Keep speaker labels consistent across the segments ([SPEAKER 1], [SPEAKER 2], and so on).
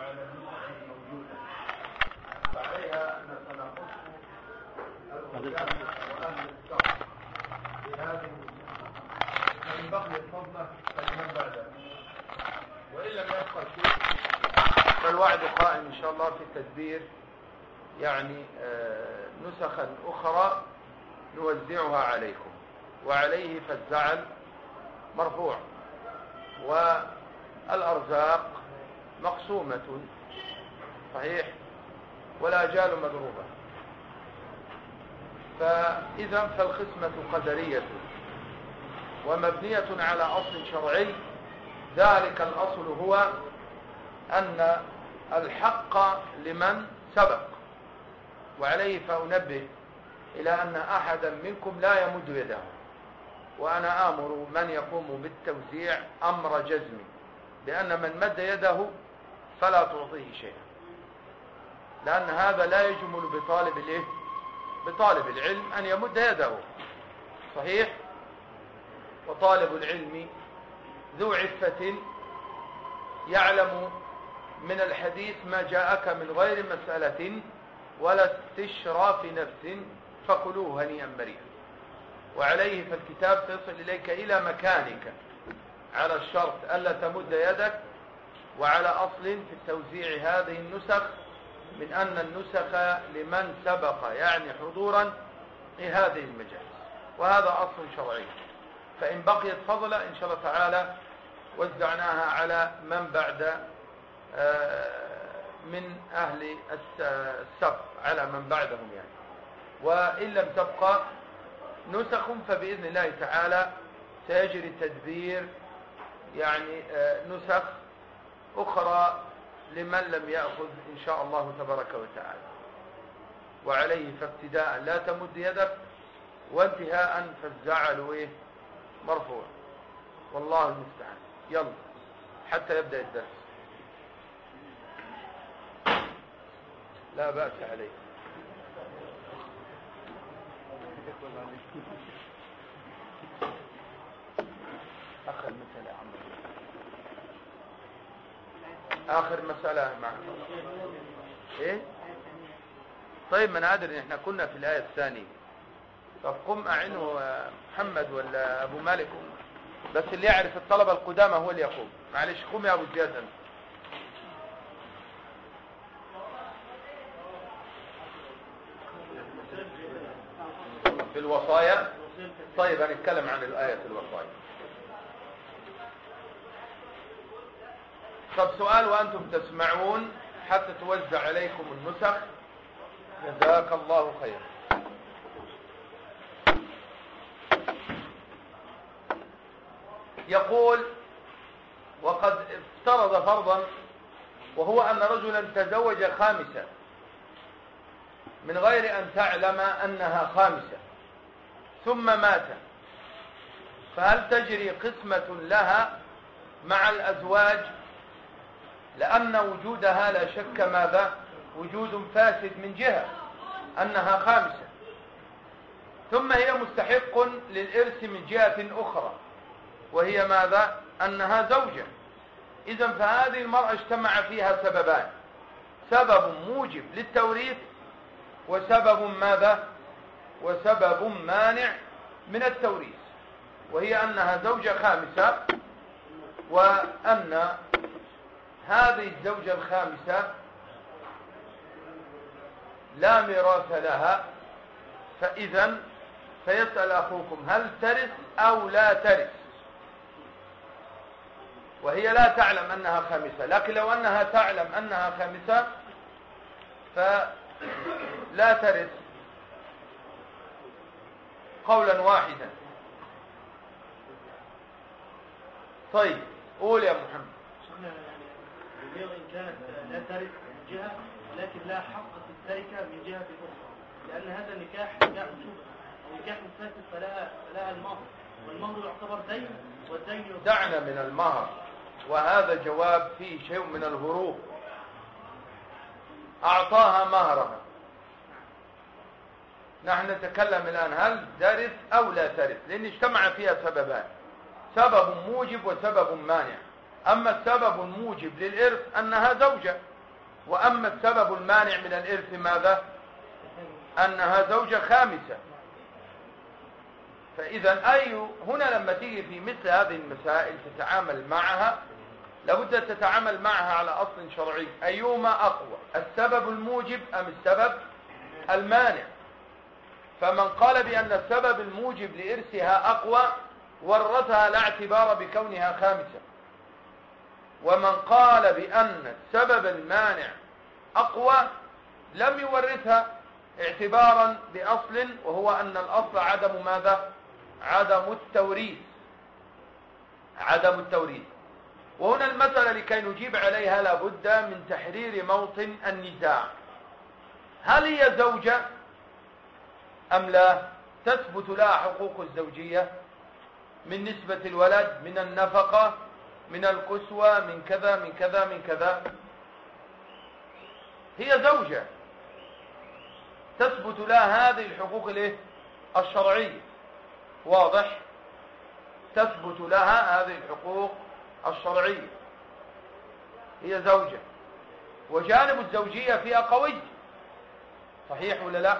[SPEAKER 1] وعلى النسخ الموجودة فعليها أن سنخص الخدامى وأهل الشرع بهذه فإن بقي الفضلة فلمن بعده وإن لم يبقى شيء فالوعد قائم إن شاء الله في التدبير يعني آه، نسخا أخرى نوزعها عليكم. وعليه فالزعل مرفوع. والأرزاق مقسومة. صحيح؟ والآجال مضروبة. فإذا فالخصمة قدرية ومبنية على أصل شرعي. ذلك الأصل هو أن الحق لمن سبق. وعليه فأنبه إلى أن أحدا منكم لا يمد يده. وأنا آمر من يقوم بالتوزيع أمر جزم بأن من مد يده فلا تعطيه شيئا. لأن هذا لا يجمل بطالب الإيه؟ بطالب العلم أن يمد يده. صحيح؟ وطالب العلم ذو عفة يعلم من الحديث ما جاءك من غير مسألة ولا استشراف نفس فكلوه هنيئا مريئا. وعليه فالكتاب سيصل إليك إلى مكانك على الشرط ألا تمد يدك وعلى أصل في التوزيع هذه النسخ من أن النسخ لمن سبق يعني حضورا في هذه المجالس وهذا أصل شرعي. فإن بقيت فضلة إن شاء الله تعالى وزعناها على من بعد من أهل السبق على من بعدهم يعني. وإن لم تبقى نسخ فبإذن الله تعالى سيجري التدبير يعني نسخ أخرى لمن لم يأخذ إن شاء الله تبارك وتعالى. وعليه فابتداء لا تمد يدك وانتهاء فالزعل إيه؟ مرفوع. والله المستعان. يلا حتى يبدأ الدرس. لا بأس عليه آخر مسألة عم آخر مسألة مع إيه؟ طيب ما أدري إحنا كنا في الآية الثانية. طب قم أعنه محمد ولا أبو مالك. بس اللي يعرف الطلبة القدامى هو اللي يقوم. معلش قم يا أبو زياد. أنت في الوصايا؟ طيب هنتكلم عن الآية في الوصايا. طب سؤال وأنتم تسمعون حتى توزع عليكم النسخ. جزاك الله خيرا يقول وقد افترض فرضا وهو أن رجلا تزوج خامسة من غير أن تعلم أنها خامسة ثم مات. فهل تجري قسمة لها مع الأزواج؟ لأن وجودها لا شك ماذا؟ وجود فاسد من جهة أنها خامسة. ثم هي مستحق للإرث من جهة أخرى وهي ماذا؟ أنها زوجة. إذا فهذه المرأة اجتمع فيها سببان. سبب موجب للتوريث وسبب ماذا؟ وسبب مانع من التوريث. وهي أنها زوجة خامسة وأن هذه الزوجة الخامسة لا ميراث لها فإذا فيسأل أخوكم هل ترث أو لا ترث؟ وهي لا تعلم أنها خامسة لكن لو أنها تعلم أنها خامسة فلا ترث. قولا واحدا. طيب قول يا محمد.
[SPEAKER 2] وإن كانت لا من جهة لا حق في التركة من جهة أخرى. لأن هذا النكاح نكاح شبهة ونكاح فاسد فلها فلها المهر. والمهر يعتبر دين والدين
[SPEAKER 1] دعنا من المهر. وهذا جواب فيه شيء من الهروب. أعطاها مهرها. نحن نتكلم الآن هل ترث أو لا ترث لأن اجتمع فيها سببان. سبب موجب وسبب مانع. أما السبب الموجب للإرث أنها زوجة وأما السبب المانع من الإرث ماذا؟ أنها زوجة خامسة. فإذا أي هنا لما تيجي في مثل هذه المسائل تتعامل معها لابد أن تتعامل معها على أصل شرعي. أيهما أقوى؟ السبب الموجب أم السبب المانع؟ فمن قال بأن السبب الموجب لإرثها أقوى ورثها لا اعتبار بكونها خامسة. ومن قال بأن السبب المانع أقوى لم يورثها اعتبارا بأصل وهو أن الأصل عدم ماذا؟ عدم التوريث. عدم التوريث. وهنا المسألة لكي نجيب عليها لابد من تحرير موطن النزاع. هل هي زوجة أم لا؟ تثبت لها حقوق الزوجية من نسبة الولد من النفقة من القسوة من كذا من كذا من كذا. هي زوجة. تثبت لها هذه الحقوق الايه؟ الشرعية. واضح؟ تثبت لها هذه الحقوق الشرعية. هي زوجة. وجانب الزوجية فيها قوي. صحيح ولا لا؟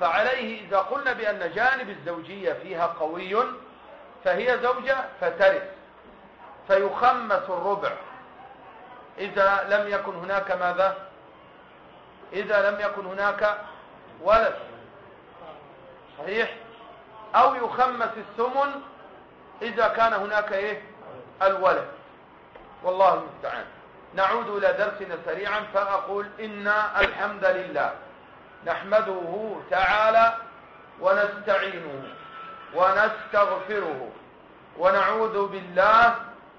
[SPEAKER 1] فعليه إذا قلنا بأن جانب الزوجية فيها قوي فهي زوجة فترث. فيخمس الربع. إذا لم يكن هناك ماذا؟ إذا لم يكن هناك ولد. صحيح؟ أو يخمس الثمن إذا كان هناك إيه؟ الولد. والله المستعان. نعود إلى درسنا سريعا فأقول إن الحمد لله نحمده تعالى ونستعينه ونستغفره ونعوذ بالله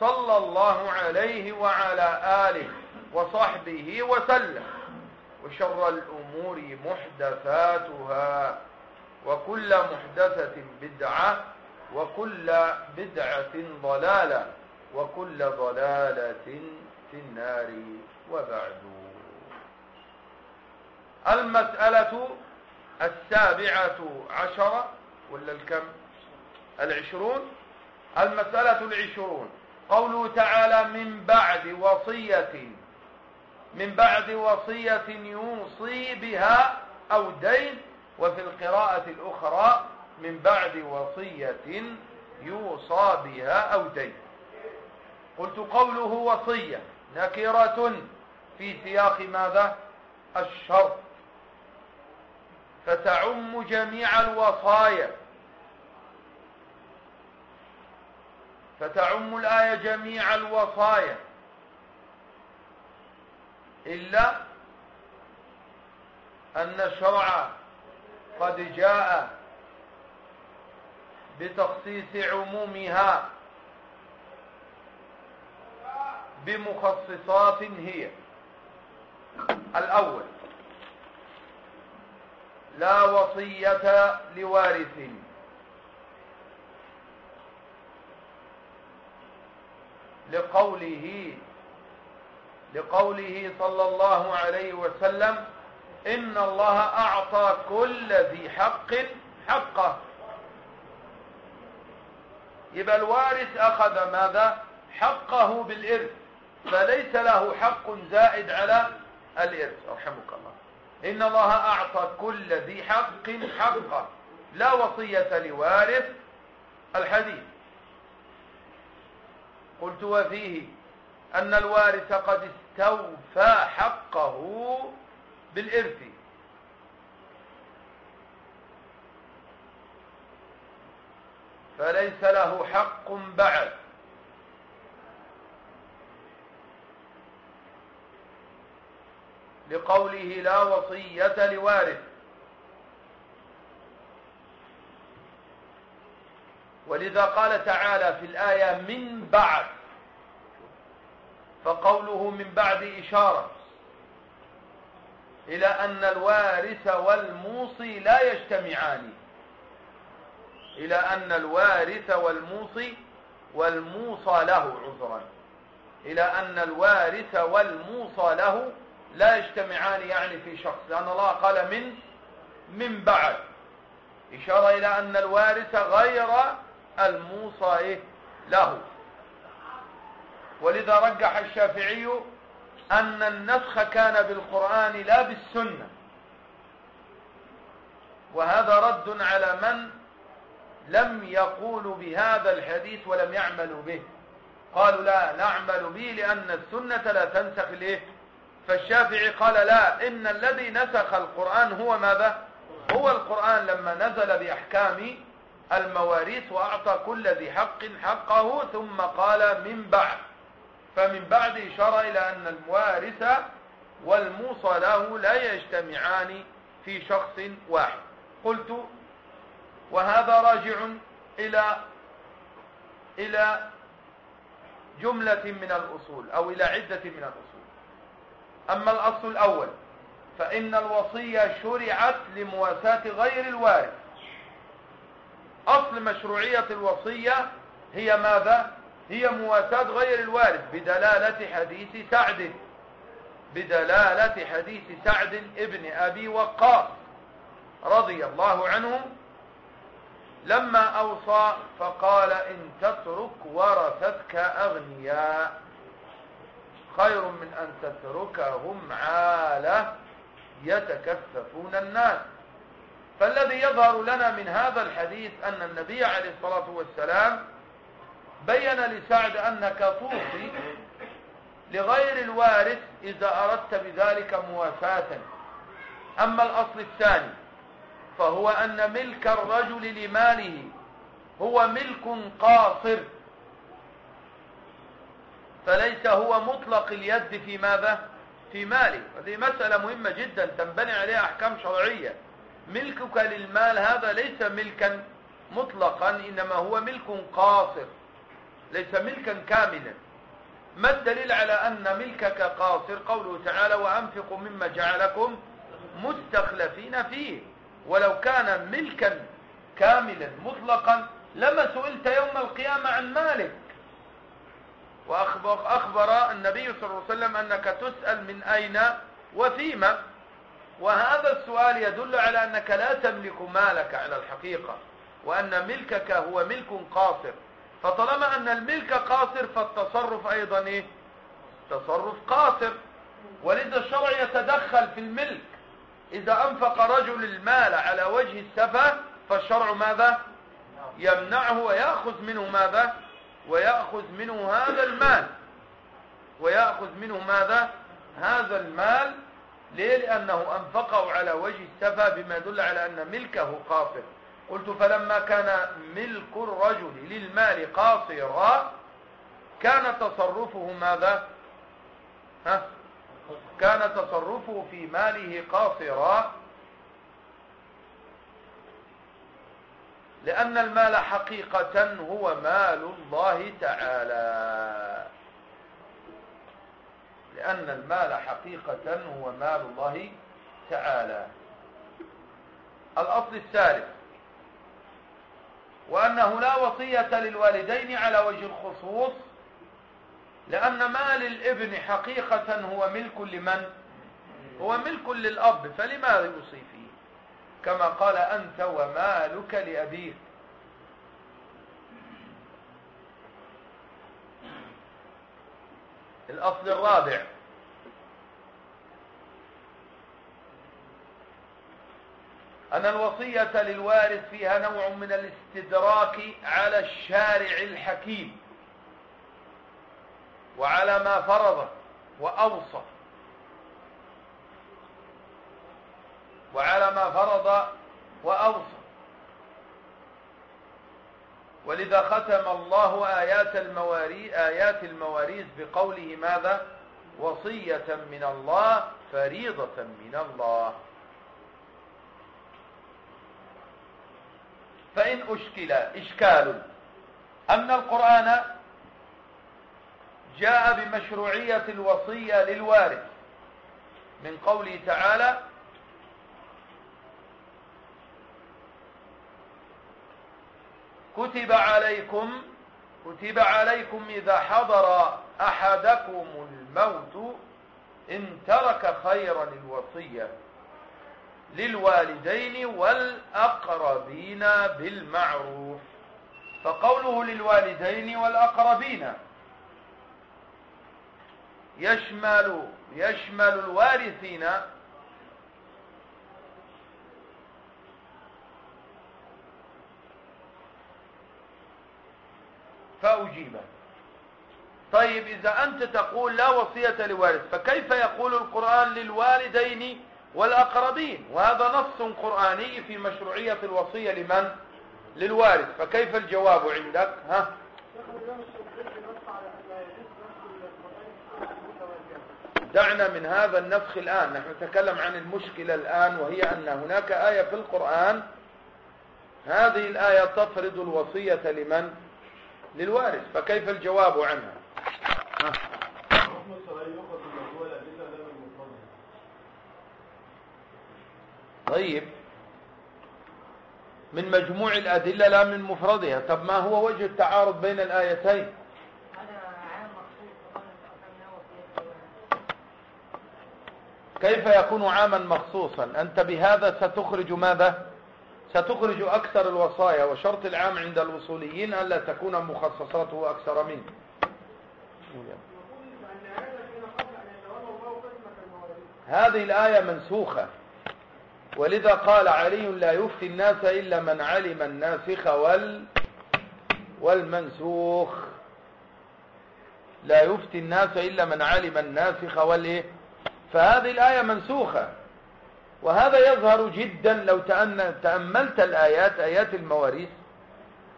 [SPEAKER 1] صلى الله عليه وعلى آله وصحبه وسلم. وشر الأمور محدثاتها وكل محدثة بدعة وكل بدعة ضلالة وكل ضلالة في النار. وبعد. المسألة السابعة عشرة ولا الكم؟ العشرون؟ المسألة العشرون. قوله تعالى من بعد وصية من بعد وصية يوصي بها أو دين وفي القراءة الأخرى من بعد وصية يوصى بها أو دين. قلت قوله وصية نكرة في سياق ماذا؟ الشرط. فتعم جميع الوصايا. فتعم الآية جميع الوصايا. إلا أن الشرع قد جاء بتخصيص عمومها بمخصصات هي. الأول لا وصية لوارث. لقوله لقوله صلى الله عليه وسلم إن الله أعطى كل ذي حق حقه. يبقى الوارث أخذ ماذا؟ حقه بالإرث فليس له حق زائد على الإرث. رحمك الله. إن الله أعطى كل ذي حق حقه. لا وصية لوارث الحديث. قلت وفيه أن الوارث قد استوفى حقه بالإرث. فليس له حق بعد. لقوله لا وصية لوارث. ولذا قال تعالى في الآية من بعد فقوله من بعد إشارة إلى أن الوارث والموصي لا يجتمعان. إلى أن الوارث والموصي والموصى له عذرا. إلى أن الوارث والموصى له لا يجتمعان يعني في شخص. لأن الله قال من من بعد. إشارة إلى أن الوارث غير الموصى له. ولذا رجح الشافعي أن النسخ كان بالقرآن لا بالسنة. وهذا رد على من لم يقولوا بهذا الحديث ولم يعملوا به. قالوا لا نعمل به لأن السنة لا تنسخ الايه فالشافعي قال لا إن الذي نسخ القرآن هو ماذا؟ هو القرآن لما نزل بأحكام المواريث وأعطى كل ذي حق حقه ثم قال من بعد. فمن بعد إشارة إلى أن الموارث والموصى له لا يجتمعان في شخص واحد. قلت وهذا راجع إلى إلى جملة من الأصول أو إلى عدة من الأصول. أما الأصل الأول فإن الوصية شرعت لمواساة غير الوارث. أصل مشروعية الوصية هي ماذا؟ هي مواساة غير الوارث بدلالة حديث سعد. بدلالة حديث سعد ابن أبي وقاص رضي الله عنه لما أوصى فقال إن تترك ورثتك أغنياء. خير من أن تتركهم عالة يتكففون الناس. فالذي يظهر لنا من هذا الحديث أن النبي عليه الصلاة والسلام بين لسعد أنك توصي لغير الوارث إذا أردت بذلك مواساة أما الأصل الثاني فهو أن ملك الرجل لماله هو ملك قاصر. فليس هو مطلق اليد في ماذا؟ في ماله. هذه مسألة مهمة جدا تنبني عليها أحكام شرعية. ملكك للمال هذا ليس ملكا مطلقا إنما هو ملك قاصر. ليس ملكا كاملا. ما الدليل على أن ملكك قاصر؟ قوله تعالى وأنفقوا مما جعلكم مستخلفين فيه. ولو كان ملكا كاملا مطلقا لما سئلت يوم القيامة عن مالك. وأخبر أخبر النبي صلى الله عليه وسلم أنك تسأل من أين وفيما. وهذا السؤال يدل على أنك لا تملك مالك على الحقيقة وأن ملكك هو ملك قاصر. فطالما أن الملك قاصر فالتصرف أيضا إيه؟ تصرف قاصر. ولذا الشرع يتدخل في الملك. إذا أنفق رجل المال على وجه السفة فالشرع ماذا؟ يمنعه ويأخذ منه ماذا؟ ويأخذ منه هذا المال. ويأخذ منه ماذا؟ هذا المال ليه؟ لأنه أنفقه على وجه السفة بما يدل على أن ملكه قاصر. قلت فلما كان ملك الرجل للمال قاصرا كان تصرفه ماذا؟ ها؟ كان تصرفه في ماله قاصرا. لأن المال حقيقة هو مال الله تعالى. لأن المال حقيقة هو مال الله تعالى. الأصل الثالث وأنه لا وصية للوالدين على وجه الخصوص لأن مال الابن حقيقة هو ملك لمن؟ هو ملك للأب فلماذا يوصي فيه؟ كما قال أنت ومالك لأبيك. الأصل الرابع. أن الوصية للوارث فيها نوع من الاستدراك على الشارع الحكيم وعلى ما فرض وأوصى وعلى ما فرض وأوصى ولذا ختم الله آيات المواريث, آيات المواريث بقوله ماذا؟ وصية من الله فريضة من الله. فإن أشكل إشكال. أن القرآن جاء بمشروعية الوصية للوارث من قوله تعالى كتب عليكم كتب عليكم إذا حضر أحدكم الموت إن ترك خيرا الوصية للوالدين والأقربين بالمعروف. فقوله للوالدين والأقربين يشمل يشمل الوارثين فأجيب طيب إذا أنت تقول لا وصية لوارث فكيف يقول القرآن للوالدين والأقربين؟ وهذا نص قرآني في مشروعية الوصية لمن؟ للوارث. فكيف الجواب عندك؟ ها؟ دعنا من هذا النفخ الآن. نحن نتكلم عن المشكلة الآن وهي أن هناك آية في القرآن. هذه الآية تفرض الوصية لمن؟ للوارث فكيف الجواب عنها ها. طيب. من مجموع الأدلة لا من مفردها. طب ما هو وجه التعارض بين الآيتين؟ كيف يكون عاما مخصوصا؟ أنت بهذا ستخرج ماذا؟ ستخرج أكثر الوصايا وشرط العام عند الوصوليين ألا تكون مخصصاته أكثر منه. هذه الآية منسوخة. ولذا قال علي لا يفتي الناس إلا من علم الناسخ وال والمنسوخ. لا يفتي الناس إلا من علم الناسخ والإيه. فهذه الآية منسوخة. وهذا يظهر جدا لو تأملت الآيات آيات المواريث.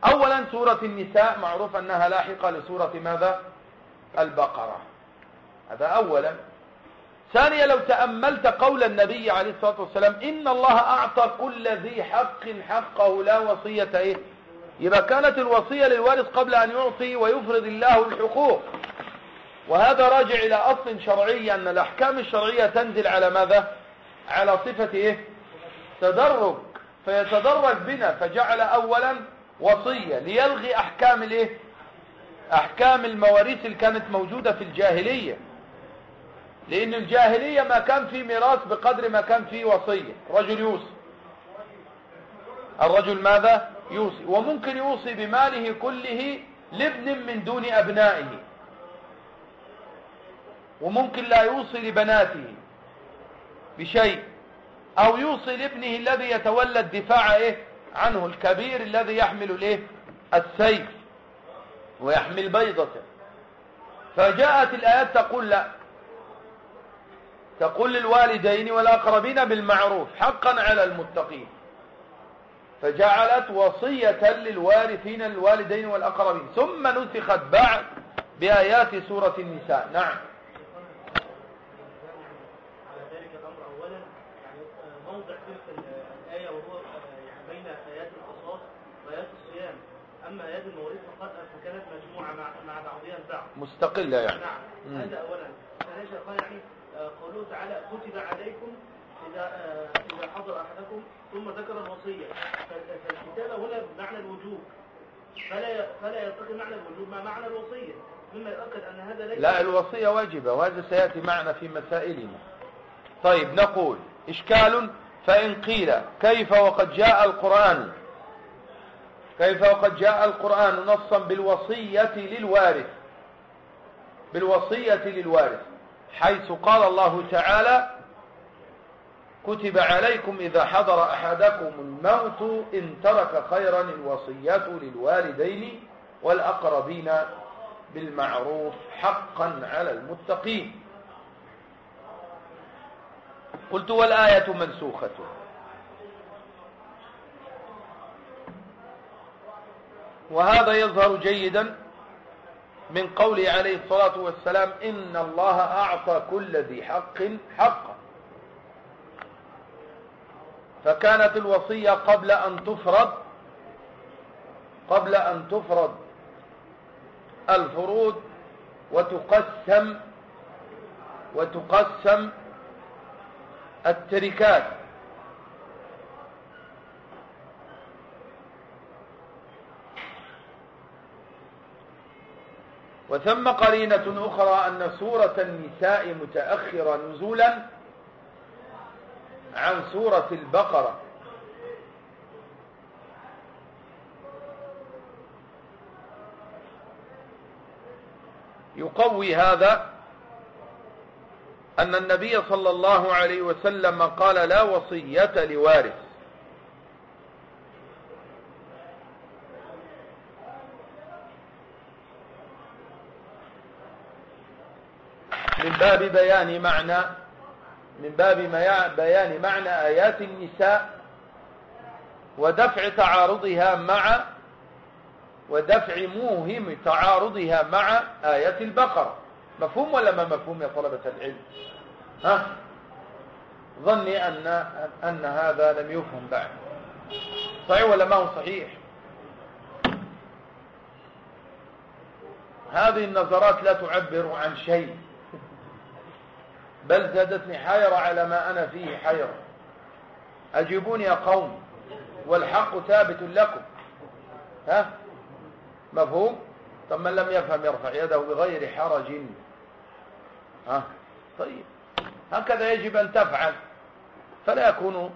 [SPEAKER 1] أولا سورة النساء معروف أنها لاحقة لسورة ماذا؟ البقرة. هذا أولا. ثانيا لو تأملت قول النبي عليه الصلاة والسلام إن الله أعطى كل ذي حق حقه لا وصية إيه؟ يبقى كانت الوصية للوارث قبل أن يعطي ويفرض الله الحقوق. وهذا راجع إلى أصل شرعي أن الأحكام الشرعية تنزل على ماذا؟ على صفة إيه؟ تدرج. فيتدرج بنا فجعل أولا وصية ليلغي أحكام الإيه؟ أحكام المواريث اللي كانت موجودة في الجاهلية. لأن الجاهلية ما كان في ميراث بقدر ما كان في وصية. رجل يوصي. الرجل ماذا؟ يوصي. وممكن يوصي بماله كله لابن من دون أبنائه. وممكن لا يوصي لبناته. بشيء أو يوصي لابنه الذي يتولى الدفاع إيه؟ عنه الكبير الذي يحمل الايه السيف ويحمل بيضته. فجاءت الآيات تقول لا. تقول للوالدين والأقربين بالمعروف حقا على المتقين. فجعلت وصية للوارثين الوالدين والأقربين. ثم نسخت بعد بآيات سورة النساء. نعم.
[SPEAKER 2] أما آيات المواريث فقد فكانت مجموعة مع مع بعضها البعض.
[SPEAKER 1] مستقلة يعني.
[SPEAKER 2] نعم. هذا أولا. ثانيا قال يعني آه، قوله تعالى كتب عليكم إذا آه، إذا حضر أحدكم ثم ذكر الوصية. فالكتابة هنا بمعنى الوجوب. فلا فلا يلتقي معنى الوجوب مع معنى الوصية؟ مما يؤكد أن هذا ليس
[SPEAKER 1] لا الوصية واجبة وهذا سيأتي معنا في مسائلنا. طيب نقول إشكال فإن قيل كيف وقد جاء القرآن؟ كيف وقد جاء القرآن نصا بالوصية للوارث؟ بالوصية للوارث حيث قال الله تعالى كتب عليكم إذا حضر أحدكم الموت إن ترك خيرا الوصية للوالدين والأقربين بالمعروف حقا على المتقين. قلت والآية منسوخة. وهذا يظهر جيدا من قوله عليه الصلاة والسلام إن الله أعطى كل ذي حق حقا فكانت الوصية قبل أن تفرض قبل أن تفرض الفروض وتقسم وتقسم التركات. وثم قرينة أخرى أن سورة النساء متأخرة نزولا عن سورة البقرة. يقوي هذا أن النبي صلى الله عليه وسلم قال لا وصية لوارث من باب بيان معنى من باب بيان معنى آيات النساء ودفع تعارضها مع ودفع موهم تعارضها مع آية البقرة. مفهوم ولا ما مفهوم يا طلبة العلم؟ ها؟ ظني أن, أن هذا لم يفهم بعد. صحيح ولا ما هو صحيح؟ هذه النظرات لا تعبر عن شيء. بل زادتني حيرة على ما أنا فيه حيرة. أجيبوني يا قوم والحق ثابت لكم. ها؟ مفهوم؟ طب من لم يفهم يرفع يده بغير حرج. ها؟ طيب. هكذا يجب أن تفعل. فلا يكون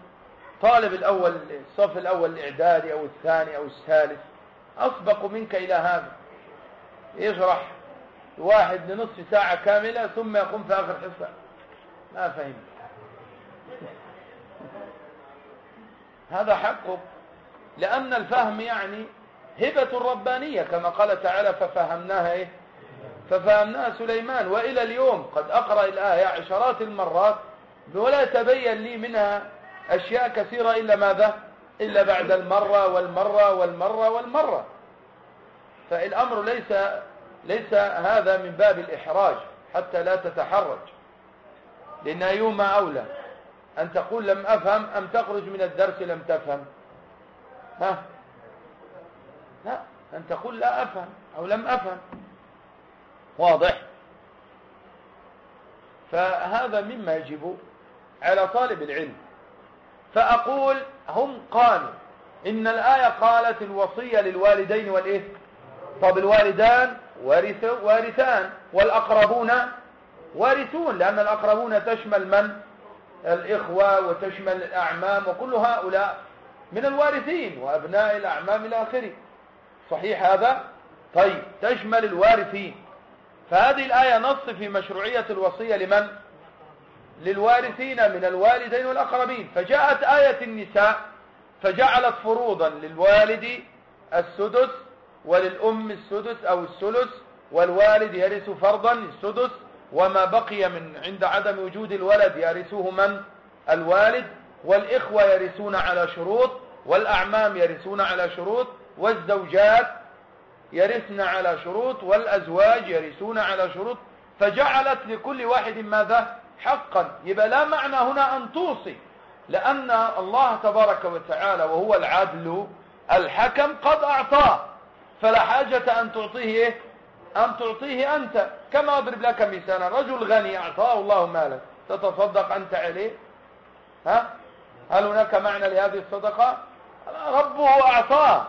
[SPEAKER 1] طالب الأول الصف الأول الإعدادي أو الثاني أو الثالث. أسبق منك إلى هذا. يشرح واحد لنصف ساعة كاملة ثم يقوم في آخر حصة. ما فهم هذا حقه. لأن الفهم يعني هبة ربانية كما قال تعالى ففهمناها إيه؟ ففهمناها سليمان. وإلى اليوم قد أقرأ الآية عشرات المرات ولا تبين لي منها أشياء كثيرة إلا ماذا؟ إلا بعد المرة والمرة والمرة والمرة. فالأمر ليس ليس هذا من باب الإحراج حتى لا تتحرج. لأن أيهما أولى. أن تقول لم أفهم أم تخرج من الدرس لم تفهم. ها؟ لا أن تقول لا أفهم أو لم أفهم. واضح؟ فهذا مما يجب على طالب العلم. فأقول هم قالوا إن الآية قالت الوصية للوالدين والإيه؟ طب الوالدان وارثان والأقربون وارثون لأن الأقربون تشمل من؟ الإخوة وتشمل الأعمام وكل هؤلاء من الوارثين وأبناء الأعمام إلى آخره. صحيح هذا؟ طيب تشمل الوارثين. فهذه الآية نص في مشروعية الوصية لمن؟ للوارثين من الوالدين والأقربين. فجاءت آية النساء فجعلت فروضا للوالد السدس وللأم السدس أو الثلث والوالد يرث فرضا السدس وما بقي من عند عدم وجود الولد يرثه من؟ الوالد والإخوة يرثون على شروط والأعمام يرثون على شروط والزوجات يرثن على شروط والأزواج يرثون على شروط فجعلت لكل واحد ماذا؟ حقا. يبقى لا معنى هنا أن توصي لأن الله تبارك وتعالى وهو العدل الحكم قد أعطاه. فلا حاجة أن تعطيه أن تعطيه أنت كما أضرب لك مثالا. رجل غني أعطاه الله مالا. تتصدق أنت عليه؟ ها؟ هل هناك معنى لهذه الصدقة؟ ربه أعطاه.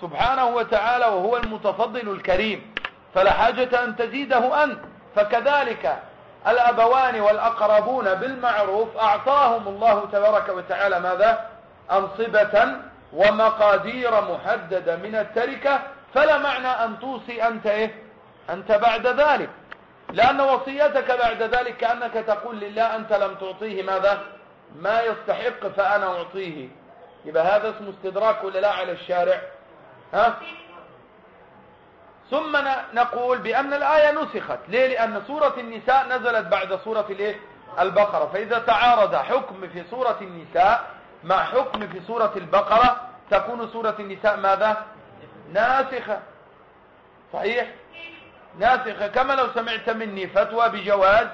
[SPEAKER 1] سبحانه وتعالى وهو المتفضل الكريم. فلا حاجة أن تزيده أنت. فكذلك الأبوان والأقربون بالمعروف أعطاهم الله تبارك وتعالى ماذا؟ أنصبة ومقادير محددة من التركة. فلا معنى أن توصي أنت إيه؟ أنت بعد ذلك. لأن وصيتك بعد ذلك كأنك تقول لله أنت لم تعطيه ماذا؟ ما يستحق فأنا أعطيه. يبقى هذا اسمه استدراك ولا لا على الشارع؟ ها؟ ثم نقول بأن الآية نسخت. ليه؟ لأن سورة النساء نزلت بعد سورة الإيه؟ البقرة. فإذا تعارض حكم في سورة النساء مع حكم في سورة البقرة تكون سورة النساء ماذا؟ ناسخة. صحيح؟ ناسخة. كما لو سمعت مني فتوى بجواز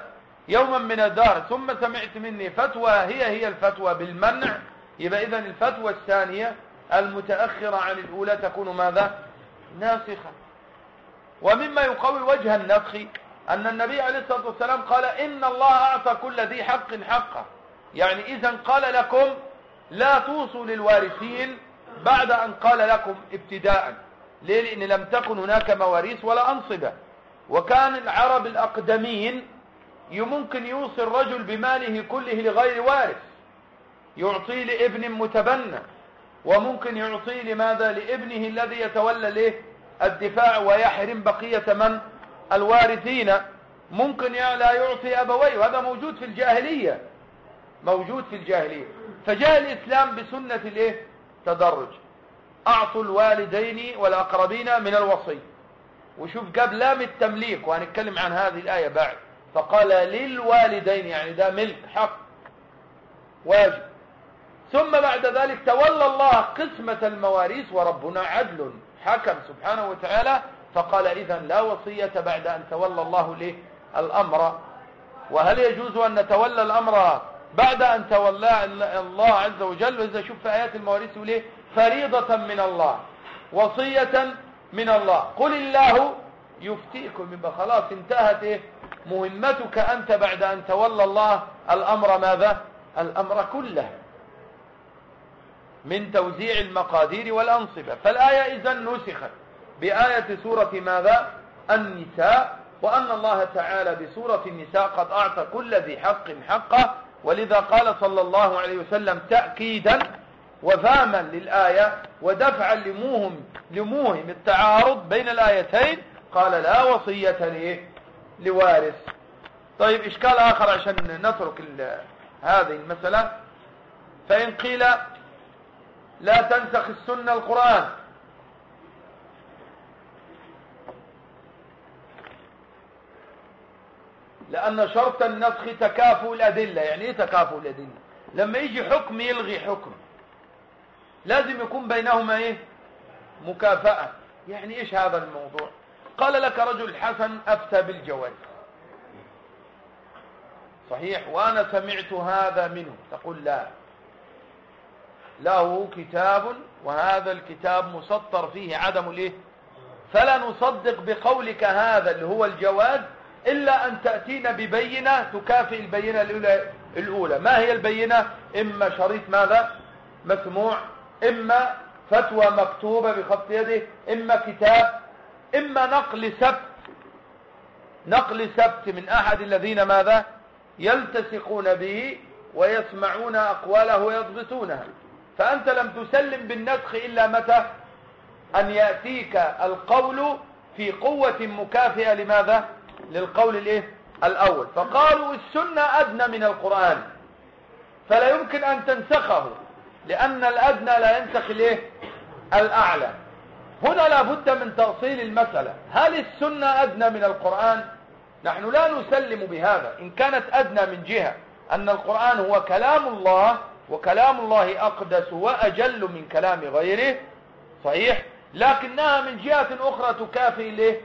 [SPEAKER 1] يوما من الدار ثم سمعت مني فتوى هي هي الفتوى بالمنع يبقى إذن الفتوى الثانية المتأخرة عن الأولى تكون ماذا؟ ناسخة. ومما يقوي وجه النسخ أن النبي عليه الصلاة والسلام قال إن الله أعطى كل ذي حق حقه. يعني إذا قال لكم لا توصوا للوارثين بعد أن قال لكم ابتداء ليه؟ لأن لم تكن هناك مواريث ولا أنصبة. وكان العرب الأقدمين يمكن يوصي الرجل بماله كله لغير وارث. يعطي لابن متبنى وممكن يعطي لماذا؟ لابنه الذي يتولى له الدفاع ويحرم بقية من؟ الوارثين. ممكن لا يعطي أبويه وهذا موجود في الجاهلية. موجود في الجاهلية. فجاء الإسلام بسنة الإيه؟ تدرج أعطوا الوالدين والأقربين من الوصي. وشوف قبل لام التمليك وهنتكلم عن هذه الآية بعد. فقال للوالدين يعني ده ملك حق واجب. ثم بعد ذلك تولى الله قسمة المواريث وربنا عدل. حكم سبحانه وتعالى. فقال إذا لا وصية بعد أن تولى الله له الأمر. وهل يجوز أن نتولى الأمر بعد أن تولى الله عز وجل وإذا شوف في آيات المواريث له فريضة من الله وصية من الله. قل الله يفتيكم يبقى خلاص انتهت إيه؟ مهمتك أنت بعد أن تولى الله. الأمر ماذا؟ الأمر كله من توزيع المقادير والأنصبة فالآية إذا نسخت بآية سورة ماذا؟ النساء. وأن الله تعالى بسورة النساء قد أعطى كل ذي حق حقه ولذا قال صلى الله عليه وسلم تأكيدا وفاما للآية ودفعا لموهم, لموهم التعارض بين الآيتين قال لا وصية ليه لوارث. طيب إشكال آخر عشان نترك هذه المسألة؟ فإن قيل لا تنسخ السنة القرآن. لأن شرط النسخ تكافؤ الأدلة. يعني إيه تكافؤ الأدلة؟ لما يجي حكم يلغي حكم. لازم يكون بينهما إيه؟ مكافأة. يعني إيش هذا الموضوع؟ قال لك رجل حسن أفتى بالجواز. صحيح؟ وأنا سمعت هذا منه. تقول لا. له كتاب وهذا الكتاب مسطر فيه عدم الإيه؟ فلا نصدق بقولك هذا اللي هو الجواز إلا أن تأتينا ببينة تكافئ البينة الأولى, الأولى. ما هي البينة؟ إما شريط ماذا؟ مسموع إما فتوى مكتوبة بخط يده إما كتاب إما نقل سبت. نقل سبت من أحد الذين ماذا؟ يلتسقون به ويسمعون أقواله ويضبطونها. فأنت لم تسلم بالنسخ إلا متى؟ أن يأتيك القول في قوة مكافئة لماذا؟ للقول الايه؟ الأول. فقالوا السنة أدنى من القرآن. فلا يمكن أن تنسخه لأن الأدنى لا ينسخ الإيه؟ الأعلى. هنا لابد من تأصيل المسألة. هل السنة أدنى من القرآن؟ نحن لا نسلم بهذا. إن كانت أدنى من جهة أن القرآن هو كلام الله وكلام الله أقدس وأجل من كلام غيره صحيح؟ لكنها من جهة أخرى تكافئ له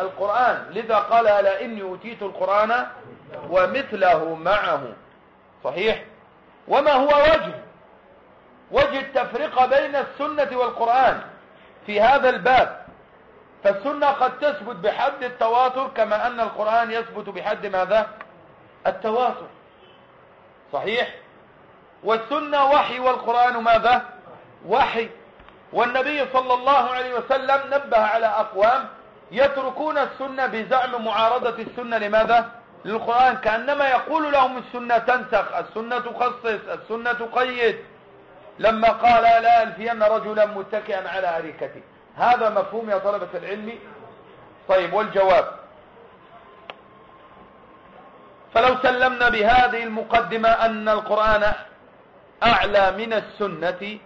[SPEAKER 1] القرآن. لذا قال ألا إني أوتيت القرآن ومثله معه. صحيح؟ وما هو وجه؟ وجه التفرقة بين السنة والقرآن في هذا الباب. فالسنة قد تثبت بحد التواتر كما أن القرآن يثبت بحد ماذا؟ التواتر. صحيح؟ والسنة وحي والقرآن ماذا؟ وحي. والنبي صلى الله عليه وسلم نبه على أقوام يتركون السنة بزعم معارضة السنة. لماذا؟ للقرآن كأنما يقول لهم السنة تنسخ السنة تخصص السنة تقيد. لما قال لا ألفين رجلا متكئا على أريكته هذا مفهوم يا طلبة العلم. طيب والجواب؟ فلو سلمنا بهذه المقدمة أن القرآن أعلى من السنة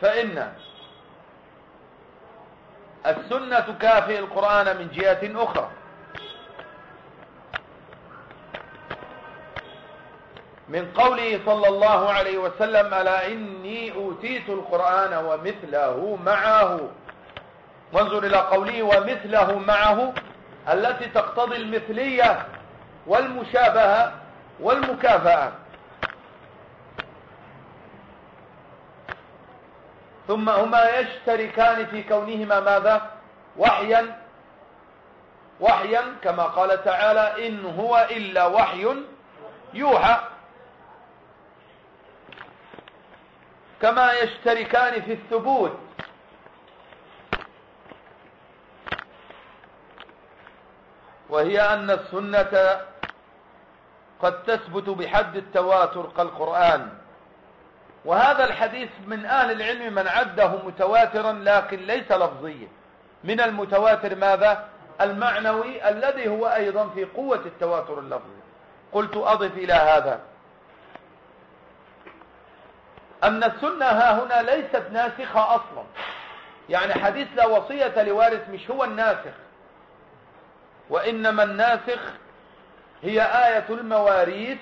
[SPEAKER 1] فإن السنة تكافئ القرآن من جهة أخرى. من قوله صلى الله عليه وسلم ألا إني أوتيت القرآن ومثله معه. وانظر إلى قوله ومثله معه التي تقتضي المثلية والمشابهة والمكافأة. ثم هما يشتركان في كونهما ماذا؟ وحيا وحيا كما قال تعالى إن هو إلا وحي يوحى. كما يشتركان في الثبوت. وهي أن السنة قد تثبت بحد التواتر كالقرآن. وهذا الحديث من أهل العلم من عده متواترا لكن ليس لفظيا. من المتواتر ماذا؟ المعنوي الذي هو أيضا في قوة التواتر اللفظي. قلت أضف إلى هذا أن السنة ها هنا ليست ناسخة أصلا. يعني حديث لا وصية لوارث مش هو الناسخ. وإنما الناسخ هي آية المواريث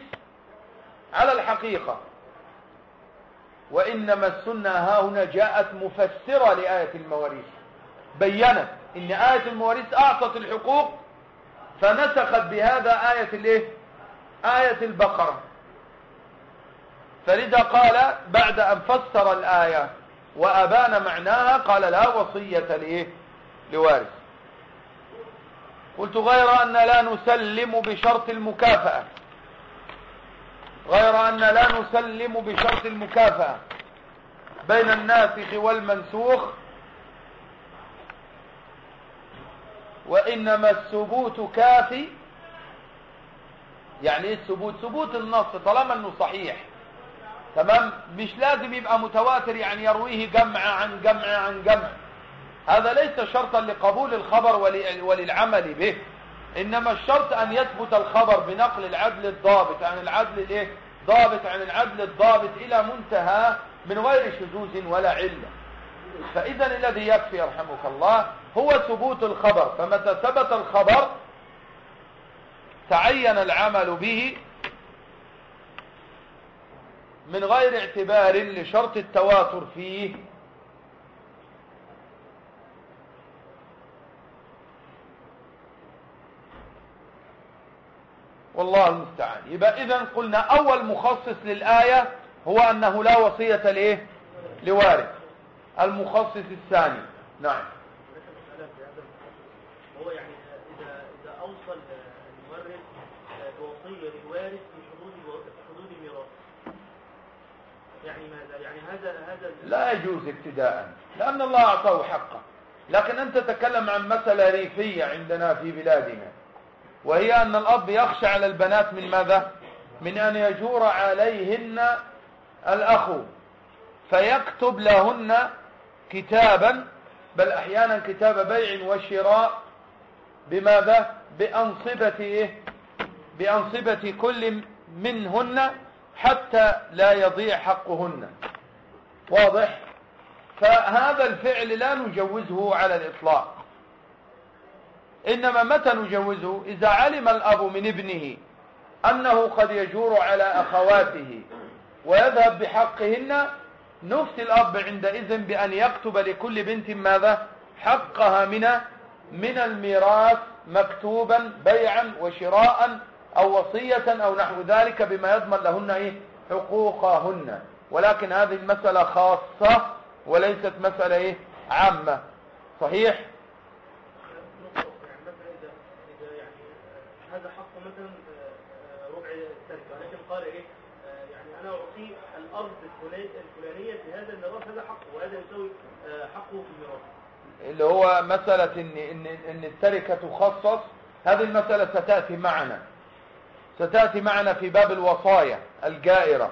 [SPEAKER 1] على الحقيقة. وإنما السنة ها هنا جاءت مفسرة لآية المواريث. بينت إن آية المواريث أعطت الحقوق فنسخت بهذا آية الإيه؟ آية البقرة. فلذا قال بعد أن فسر الآية وأبان معناها قال لا وصية لإيه؟ لوارث. قلت غير أن لا نسلم بشرط المكافأة. غير أن لا نسلم بشرط المكافأة بين الناسخ والمنسوخ وإنما الثبوت كافي. يعني إيه الثبوت؟ ثبوت النص طالما إنه صحيح. تمام؟ مش لازم يبقى متواتر يعني يرويه جمع عن جمع عن جمع. هذا ليس شرطا لقبول الخبر وللعمل به. إنما الشرط أن يثبت الخبر بنقل العدل الضابط عن العدل الايه ضابط عن العدل الضابط إلى منتهى من غير شذوذ ولا علة. فإذا الذي يكفي يرحمك الله هو ثبوت الخبر. فمتى ثبت الخبر تعين العمل به من غير اعتبار لشرط التواتر فيه. والله المستعان. يبقى اذا قلنا أول مخصص للآية هو أنه لا وصية لإيه؟ لوارث. المخصص الثاني. نعم.
[SPEAKER 2] هو يعني إذا إذا أوصل المورث بوصية للوارث في حدود حدود الميراث. يعني ماذا؟ يعني هذا هذا
[SPEAKER 1] لا يجوز ابتداء لأن الله أعطاه حقه. لكن أنت تتكلم عن مسألة ريفية عندنا في بلادنا. وهي أن الأب يخشى على البنات من ماذا؟ من أن يجور عليهن الأخ. فيكتب لهن كتابا بل أحيانا كتاب بيع وشراء بماذا؟ بأنصبة إيه؟ بأنصبة كل منهن حتى لا يضيع حقهن. واضح؟ فهذا الفعل لا نجوزه على الإطلاق. إنما متى نجوزه؟ إذا علم الأب من ابنه أنه قد يجور على أخواته ويذهب بحقهن نفتي الأب عندئذ بأن يكتب لكل بنت ماذا؟ حقها من من الميراث مكتوبا بيعا وشراء أو وصية أو نحو ذلك بما يضمن لهن إيه؟ حقوقهن. ولكن هذه المسألة خاصة وليست مسألة إيه؟ عامة. صحيح
[SPEAKER 2] هذا حق مثلا آه، ربع التركه ولكن قال إيه؟ آه، يعني أنا أعطي الأرض الفلانية في هذا الميراث هذا حقه وهذا يساوي آه، حقه في الميراث.
[SPEAKER 1] اللي هو مسألة إن, إن, إن التركة تخصص هذه المسألة ستأتي معنا. ستأتي معنا في باب الوصايا الجائرة.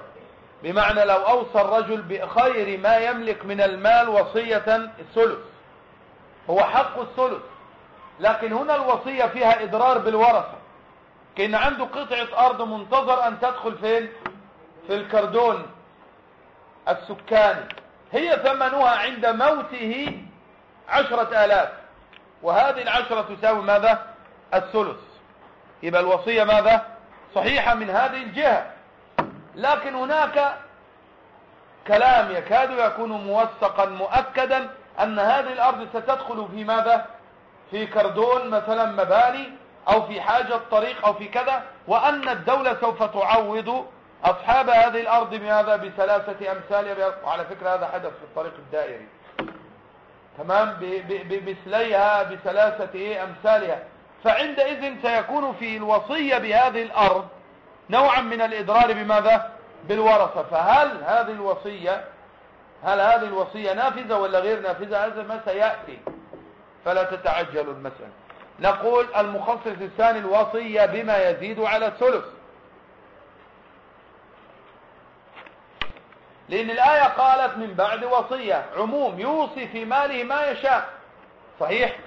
[SPEAKER 1] بمعنى لو أوصى الرجل بخير ما يملك من المال وصية الثلث. هو حق الثلث. لكن هنا الوصية فيها إضرار بالورثة. كأن عنده قطعة أرض منتظر أن تدخل فين؟ في الكردون السكاني. هي ثمنها عند موته عشرة آلاف. وهذه العشرة تساوي ماذا؟ الثلث. يبقى الوصية ماذا؟ صحيحة من هذه الجهة. لكن هناك كلام يكاد يكون موثقا مؤكدا أن هذه الأرض ستدخل في ماذا؟ في كردون مثلا مباني أو في حاجة طريق أو في كذا وأن الدولة سوف تعوض أصحاب هذه الأرض بماذا بثلاثة أمثال. وعلى فكرة هذا حدث في الطريق الدائري. تمام؟ بمثليها بثلاثة إيه؟ أمثالها. فعندئذ سيكون في الوصية بهذه الأرض نوعا من الإضرار بماذا؟ بالورثة. فهل هذه الوصية هل هذه الوصية نافذة ولا غير نافذة؟ هذا ما سيأتي. فلا تتعجلوا المسألة. نقول المخصص الثاني الوصية بما يزيد على الثلث. لأن الآية قالت من بعد وصية عموم يوصي في ماله ما يشاء. صحيح.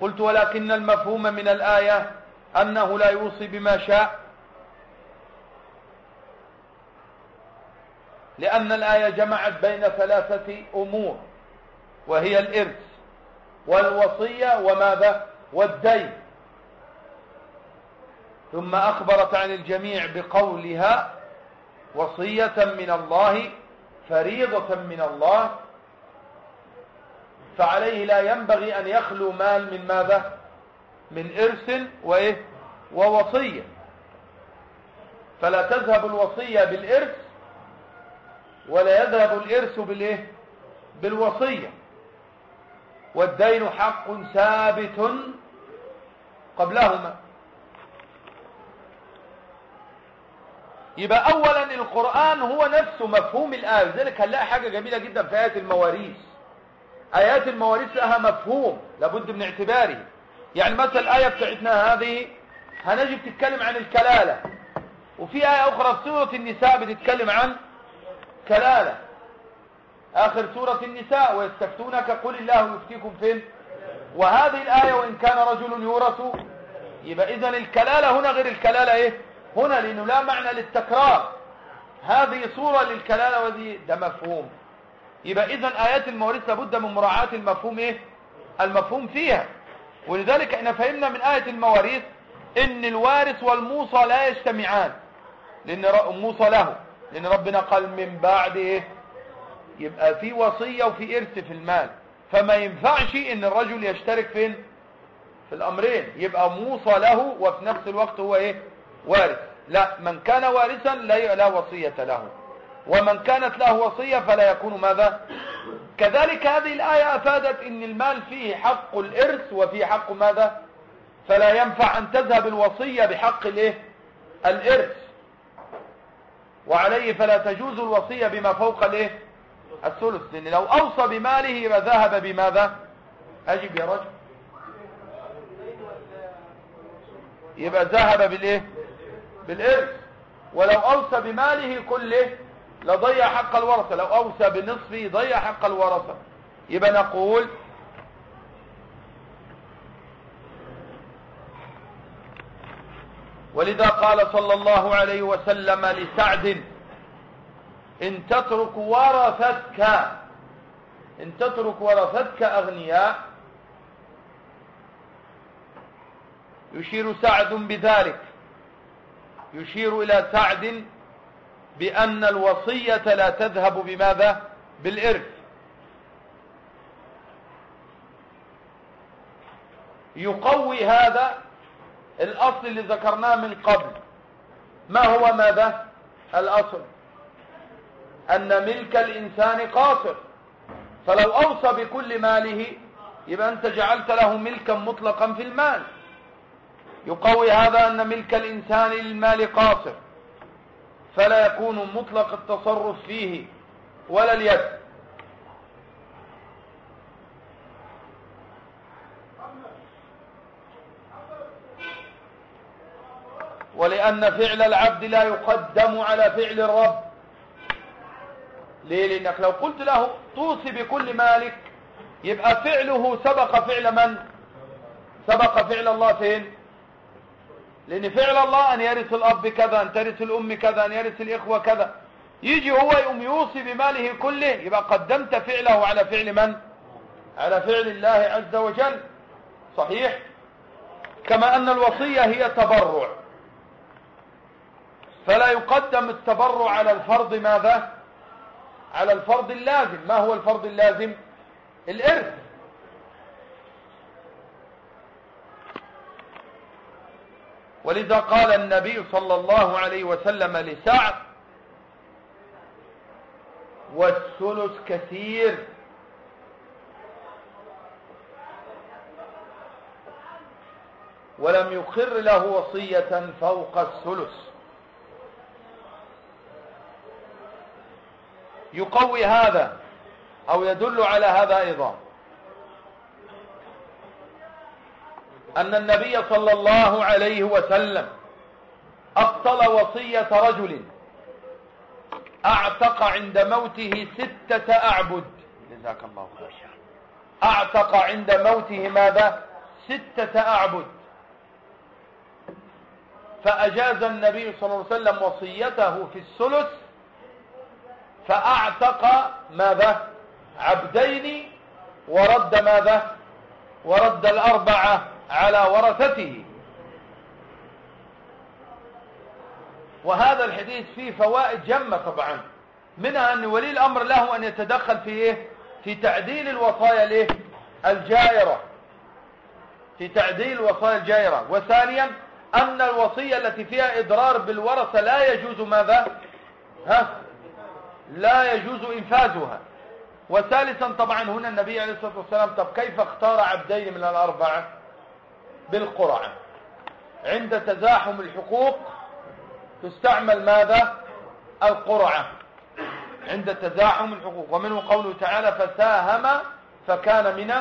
[SPEAKER 1] قلت ولكن المفهوم من الآية أنه لا يوصي بما شاء. لأن الآية جمعت بين ثلاثة أمور وهي الإرث والوصية وماذا؟ والدين. ثم أخبرت عن الجميع بقولها وصية من الله فريضة من الله فعليه لا ينبغي أن يخلو مال من ماذا؟ من إرث وإيه؟ ووصية. فلا تذهب الوصية بالإرث ولا يذهب الإرث بالإيه؟ بالوصية. والدين حق ثابت قبلهما. يبقى اولا القرآن هو نفسه مفهوم الآية لذلك هنلاقي حاجة جميلة جدا في آيات المواريث. آيات المواريث لها مفهوم لابد من اعتباره. يعني مثلا الآية بتاعتنا هذه هنجي بتتكلم عن الكلالة. وفي آية أخرى في سورة النساء بتتكلم عن كلالة. آخر سورة النساء ويستفتونك قل الله يفتيكم فين وهذه الآية وإن كان رجل يورث يبقى إذن الكلالة هنا غير الكلالة إيه؟ هنا لأنه لا معنى للتكرار. هذه صورة للكلالة وذي ده مفهوم. يبقى إذن آيات المواريث لابد من مراعاة المفهوم إيه؟ المفهوم فيها. ولذلك إحنا فهمنا من آية المواريث إن الوارث والموصى لا يجتمعان. لأن موصى له. لأن ربنا قال من بعد إيه؟ يبقى في وصية وفي إرث في المال. فما ينفعش إن الرجل يشترك فين في الأمرين. يبقى موصى له وفي نفس الوقت هو إيه؟ وارث. لا من كان وارثا لا, وصية له. ومن كانت له وصية فلا يكون ماذا؟ كذلك هذه الآية أفادت إن المال فيه حق الإرث وفيه حق ماذا؟ فلا ينفع أن تذهب الوصية بحق الإيه؟ الإرث. وعليه فلا تجوز الوصية بما فوق الإيه؟ الثلث لأن لو أوصى بماله يبقى ذهب بماذا؟ أجب يا رجل. يبقى ذهب بالإيه؟ بالإرث. ولو أوصى بماله كله لضيع حق الورثة. لو أوصى بنصفه ضيع حق الورثة. يبقى نقول ولذا قال صلى الله عليه وسلم لسعد إن تترك ورثتك إن تترك ورثتك أغنياء يشير سعد بذلك. يشير إلى سعد بأن الوصية لا تذهب بماذا؟ بالإرث. يقوي هذا الأصل اللي ذكرناه من قبل. ما هو ماذا؟ الأصل. أن ملك الإنسان قاصر. فلو أوصى بكل ماله يبقى أنت جعلت له ملكا مطلقا في المال. يقوي هذا أن ملك الإنسان للمال قاصر. فلا يكون مطلق التصرف فيه ولا اليد. ولأن فعل العبد لا يقدم على فعل الرب. ليه؟ لأنك لو قلت له توصي بكل مالك يبقى فعله سبق فعل من؟ سبق فعل الله فين؟ لأن فعل الله أن يرث الأب كذا أن ترث الأم كذا أن يرث الإخوة كذا. يجي هو يقوم يوصي بماله كله يبقى قدمت فعله على فعل من؟ على فعل الله عز وجل. صحيح؟ كما أن الوصية هي تبرع فلا يقدم التبرع على الفرض ماذا؟ على الفرض اللازم. ما هو الفرض اللازم؟ الإرث. ولذا قال النبي صلى الله عليه وسلم لسعد والثلث كثير. ولم يقر له وصية فوق الثلث. يقوي هذا أو يدل على هذا أيضا. أن النبي صلى الله عليه وسلم أبطل وصية رجل أعتق عند موته ستة أعبد. جزاك الله خير أعتق عند موته ماذا؟ ستة أعبد. فأجاز النبي صلى الله عليه وسلم وصيته في الثلث فأعتق ماذا؟ عبدين ورد ماذا؟ ورد الأربعة على ورثته. وهذا الحديث فيه فوائد جمة طبعا. منها أن ولي الأمر له أن يتدخل في إيه؟ في تعديل الوصايا ليه الجائرة. في تعديل الوصايا الجائرة. وثانيا أن الوصية التي فيها إضرار بالورثة لا يجوز ماذا؟ ها؟ لا يجوز إنفاذها. وثالثا طبعا هنا النبي عليه الصلاة والسلام طب كيف اختار عبدين من الأربعة؟ بالقرعة. عند تزاحم الحقوق تستعمل ماذا؟ القرعة. عند تزاحم الحقوق. ومنه قوله تعالى فساهم فكان من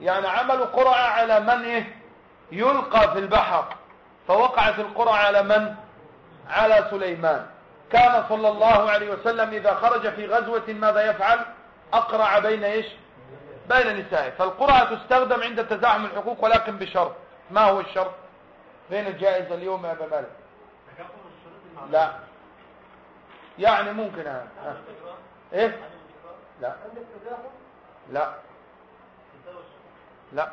[SPEAKER 1] يعني عملوا قرعة على من إيه؟ يلقى في البحر. فوقعت القرعة على من؟ على سليمان. كان صلى الله عليه وسلم إذا خرج في غزوة ماذا يفعل؟ أقرع بين إيش؟ بين نسائه. فالقرعة تستخدم عند تزاحم الحقوق ولكن بشرط. ما هو الشرط؟ فين الجائزة اليوم يا أبا مالك؟ لا. يعني ممكن ها. إيه؟ لا. لا. لا.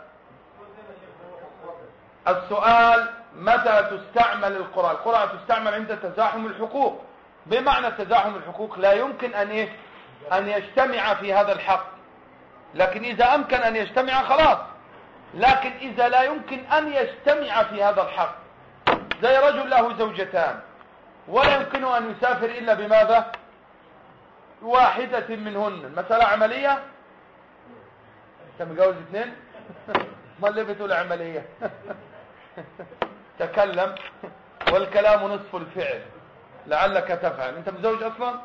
[SPEAKER 1] السؤال متى تستعمل القرعة؟ القرعة تستعمل عند تزاحم الحقوق. بمعنى تزاحم الحقوق لا يمكن أن إيه؟ أن يجتمع في هذا الحق. لكن إذا أمكن أن يجتمع خلاص. لكن إذا لا يمكن أن يجتمع في هذا الحق. زي رجل له زوجتان. ولا يمكنه أن يسافر إلا بماذا؟ واحدة منهن. المسألة عملية؟ أنت مجوز اثنين؟ ما اللي بتقول عملية؟ تكلم. والكلام نصف الفعل. لعلك تفعل. انت مزوج أصلا؟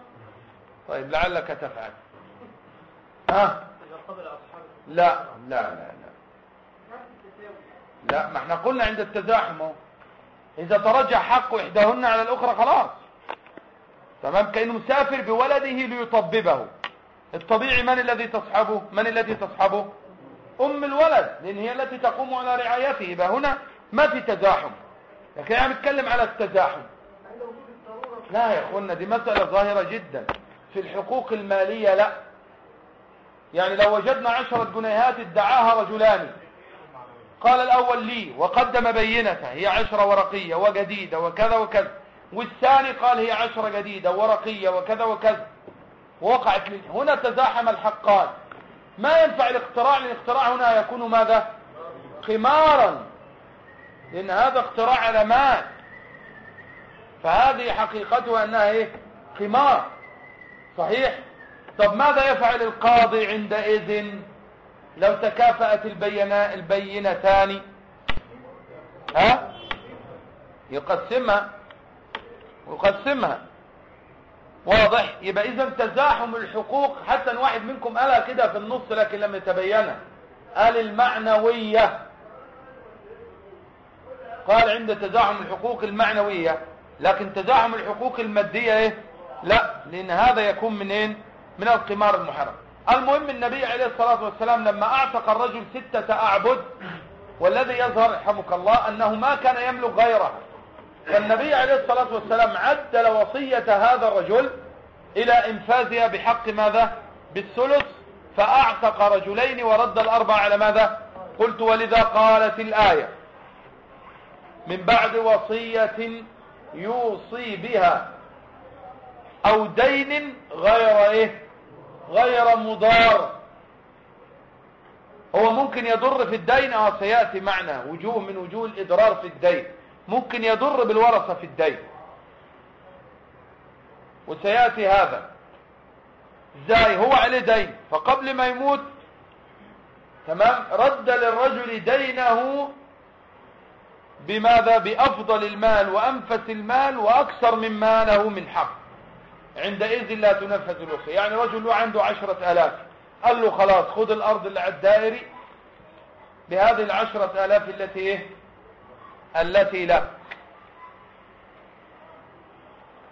[SPEAKER 1] طيب لعلك تفعل. ها؟ لا لا لا لا. لا ما إحنا قلنا عند التزاحم. إذا ترجح حق إحداهن على الأخرى خلاص. تمام؟ كانه مسافر بولده ليطببه. الطبيعي من الذي تصحبه؟ من الذي تصحبه؟ أم الولد لأن هي التي تقوم على رعايته. يبقى هنا ما في تزاحم. لكن أنا بتكلم على التزاحم. لا يا أخوانا دي مسألة ظاهرة جدا. في الحقوق المالية لا. يعني لو وجدنا عشرة جنيهات ادعاها رجلان. قال الأول لي وقدم بينته هي عشرة ورقية وجديدة وكذا وكذا. والثاني قال هي عشرة جديدة ورقية وكذا وكذا. وقعت لي. هنا تزاحم الحقان. ما ينفع الاقتراع الاقتراع هنا يكون ماذا؟ قمارا لأن هذا اقتراع على مال. فهذه حقيقتها أنها إيه؟ قمار. صحيح؟ طب ماذا يفعل القاضي عندئذ؟ لو تكافأت البينا البينتان. ها؟ يقسمها. ويقسمها واضح؟ يبقى إذا تزاحم الحقوق حتى واحد منكم قالها كده في النص لكن لم يتبينها. قال المعنوية. قال عند تزاحم الحقوق المعنوية. لكن تزاحم الحقوق المادية إيه؟ لا لأن هذا يكون منين من القمار المحرم. المهم النبي عليه الصلاة والسلام لما أعتق الرجل ستة أعبد والذي يظهر رحمك الله أنه ما كان يملك غيرها. فالنبي عليه الصلاة والسلام عدل وصية هذا الرجل إلى إنفاذها بحق ماذا؟ بالثلث. فأعتق رجلين ورد الأربع على ماذا؟ قلت ولذا قالت الآية من بعد وصية يوصي بها أو دين غير إيه؟ غير مضار. هو ممكن يضر في الدين أو سيأتي معنا وجوه من وجوه الإضرار في الدين. ممكن يضر بالورثة في الدين. وسيأتي هذا. إزاي؟ هو عليه دين. فقبل ما يموت تمام؟ رد للرجل دينه بماذا؟ بأفضل المال وأنفس المال وأكثر مما له من حق. عندئذ لا تنفذ الوصية. يعني رجل عنده عشرة آلاف قال له خلاص خذ الأرض اللي على الدائري بهذه العشرة آلاف التي إيه؟ التي لا.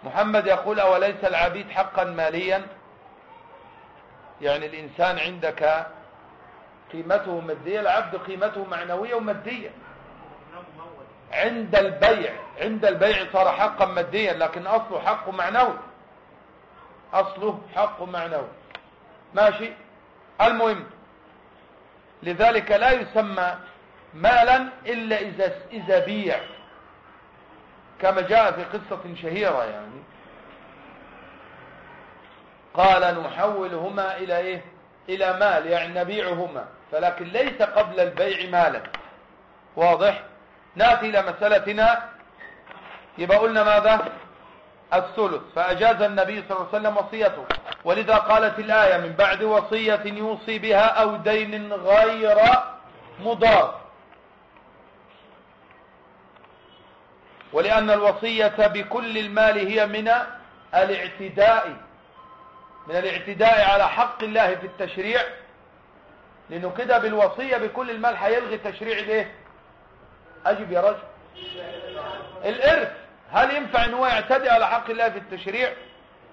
[SPEAKER 1] محمد يقول أوليس العبيد حقا ماليا؟ يعني الإنسان عندك قيمته مادية العبد قيمته معنوية ومادية. عند البيع عند البيع صار حقا ماديا لكن أصله حق معنوي. أصله حق معنوي. ماشي؟ المهم لذلك لا يسمى مالا إلا إذا, إذا بيع. كما جاء في قصة شهيرة يعني. قال نحولهما إلى إيه؟ إلى مال يعني نبيعهما. فلكن ليس قبل البيع مالا. واضح؟ نأتي إلى مسألتنا. يبقى قلنا ماذا؟ الثلث. فأجاز النبي صلى الله عليه وسلم وصيته. ولذا قالت الآية من بعد وصية يوصي بها أو دين غير مضار. ولأن الوصية بكل المال هي من الاعتداء. من الاعتداء على حق الله في التشريع. لأنه كده بالوصية بكل المال هيلغي تشريع الايه أجب يا رجل. الإرث هل ينفع ان هو يعتدي على حق الله في التشريع؟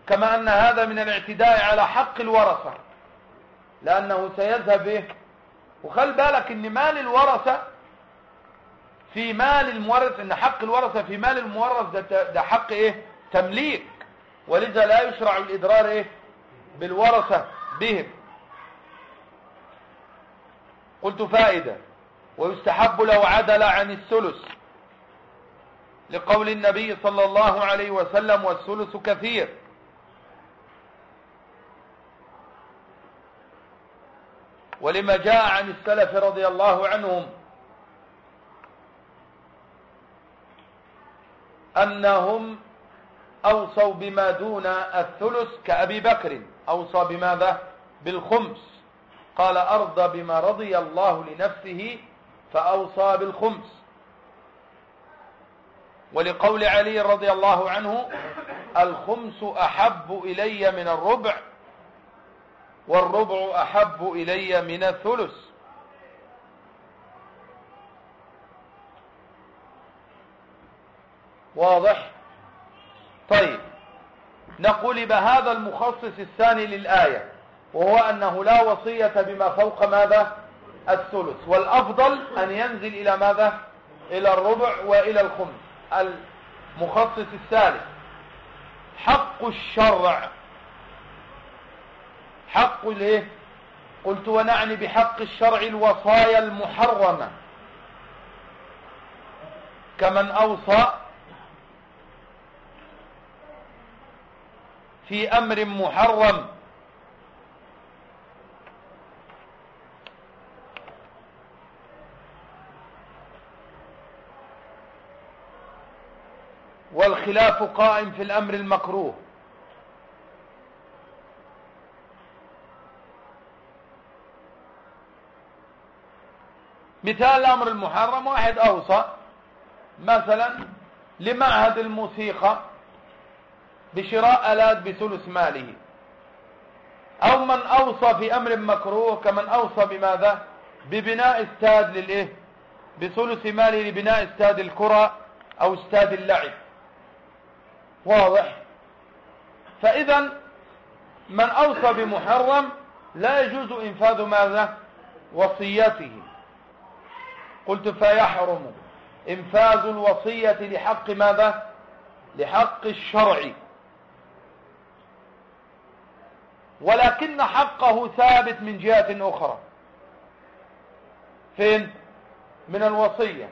[SPEAKER 1] كما أن هذا من الاعتداء على حق الورثة. لأنه سيذهب به وخل بالك إن مال الورثة في مال المورث إن حق الورثة في مال المورث ده, ده حق إيه؟ تمليك. ولذا لا يشرع الإضرار إيه؟ بالورثة بهم. قلت فائدة. ويستحب لو عدل عن الثلث. لقول النبي صلى الله عليه وسلم والثلث كثير. ولما جاء عن السلف رضي الله عنهم أنهم أوصوا بما دون الثلث كأبي بكر. أوصى بماذا؟ بالخمس. قال أرضى بما رضي الله لنفسه فأوصى بالخمس. ولقول علي رضي الله عنه الخمس أحب إلي من الربع والربع أحب إلي من الثلث. واضح؟ طيب. نقول بهذا المخصص الثاني للآية وهو أنه لا وصية بما فوق ماذا؟ الثلث والأفضل أن ينزل إلى ماذا؟ إلى الربع وإلى الخمس. المخصص الثالث حق الشرع. حق الإيه؟ قلت ونعني بحق الشرع الوصايا المحرمة. كمن أوصى في أمر محرم والخلاف قائم في الأمر المكروه. مثال الأمر المحرم واحد أوصى مثلا لمعهد الموسيقى بشراء آلات بثلث ماله. أو من أوصى في أمر مكروه كمن أوصى بماذا؟ ببناء استاد للإيه؟ بثلث ماله لبناء استاد الكرة أو استاد اللعب. واضح. فاذا من أوصى بمحرم لا يجوز إنفاذ ماذا؟ وصيته. قلت فيحرم. إنفاذ الوصية لحق ماذا؟ لحق الشرع. ولكن حقه ثابت من جهة أخرى. فين؟ من الوصية.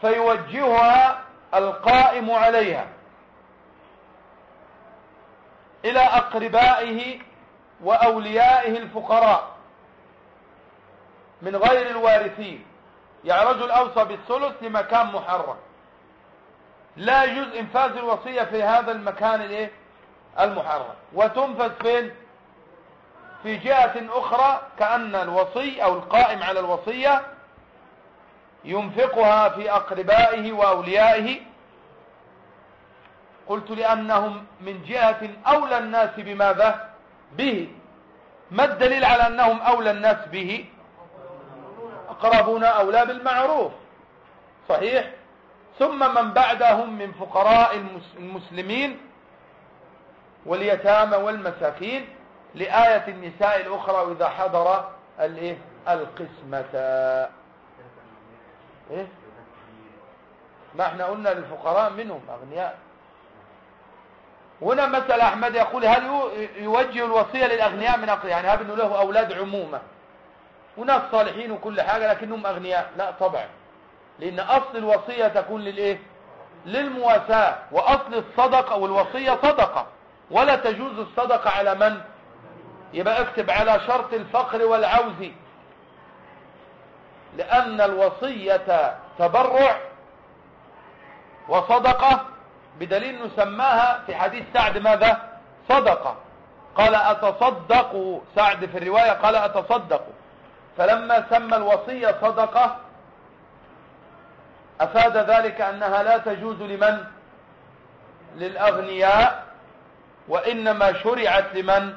[SPEAKER 1] فيوجهها القائم عليها. إلى أقربائه وأوليائه الفقراء من غير الوارثين. يعني رجل أوصى بالثلث لمكان محرم. لا يجوز إنفاذ الوصية في هذا المكان الإيه؟ المحرم. وتنفذ فين؟ في جهة أخرى كأن الوصي أو القائم على الوصية ينفقها في أقربائه وأوليائه قلت لأنهم من جهة أولى الناس بماذا؟ به. ما الدليل على أنهم أولى الناس به؟ اقربون اولى بالمعروف. صحيح. ثم من بعدهم من فقراء المسلمين واليتامى والمساكين لآية النساء الأخرى وإذا حضر الإيه؟ القسمة. إيه؟ ما إحنا قلنا للفقراء منهم أغنياء. هنا مثل أحمد يقول هل يوجه الوصية للأغنياء من أقل يعني هذا له أولاد عموما وناس صالحين وكل حاجة لكنهم أغنياء. لا طبعا. لأن أصل الوصية تكون للإيه؟ للمواساة. وأصل الصدقة والوصية صدقة. ولا تجوز الصدقة على من؟ يبقى اكتب على شرط الفقر والعوز. لأن الوصية تبرع وصدقة بدليل نسماها في حديث سعد ماذا؟ صدقة قال أتصدق سعد في الرواية قال أتصدق. فلما سمى الوصية صدقة أفاد ذلك أنها لا تجوز لمن؟ للأغنياء وإنما شرعت لمن؟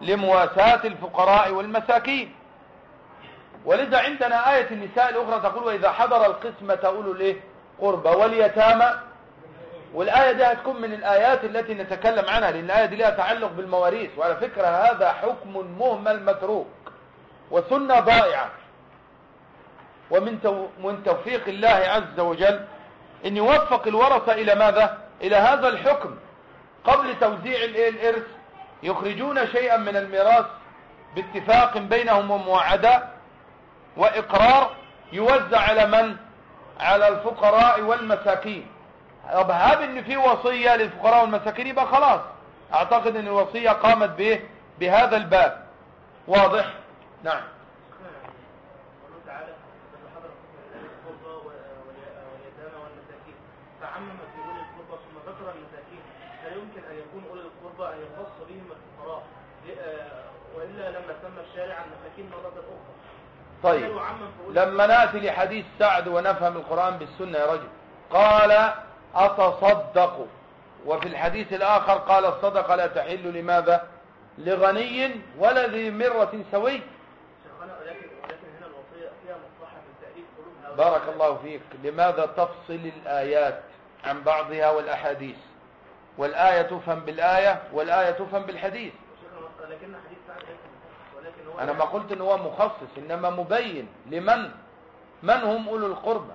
[SPEAKER 1] لمواساة الفقراء والمساكين. ولذا عندنا آية النساء الأخرى تقول وإذا حضر القسمة أولو الإيه؟ قربى واليتامى. والآية دي هتكون من الآيات التي نتكلم عنها لأن الآية دي لها تعلق بالمواريث. وعلى فكرة هذا حكم مهمل متروك وسنة ضائعة. ومن من توفيق الله عز وجل إن يوفق الورثة إلى ماذا؟ إلى هذا الحكم. قبل توزيع الإرث يخرجون شيئا من الميراث باتفاق بينهم وموعدة وإقرار يوزع على من؟ على الفقراء والمساكين. طب هاب إن في وصية للفقراء والمساكين يبقى خلاص. أعتقد إن الوصية قامت به بهذا الباب. واضح؟ نعم.
[SPEAKER 2] فعمم في أولي القربى ثم ذكر المساكين هل يمكن أن يكون أولي القربى يخص بهم الفقراء وإلا لما سمى الشارع المساكين مرة أخرى.
[SPEAKER 1] طيب. لما نأتي لحديث سعد ونفهم القرآن بالسنة يا رجل. قال أتصدق. وفي الحديث الآخر قال الصدقة لا تحل لماذا؟ لغني ولا ذي مرة سوي. بارك الله فيك. لماذا تفصل الآيات عن بعضها والأحاديث؟ والآية تفهم بالآية والآية تفهم بالحديث. أنا ما قلت أنه هو مخصص إنما مبين لمن؟ من هم أولو القربى؟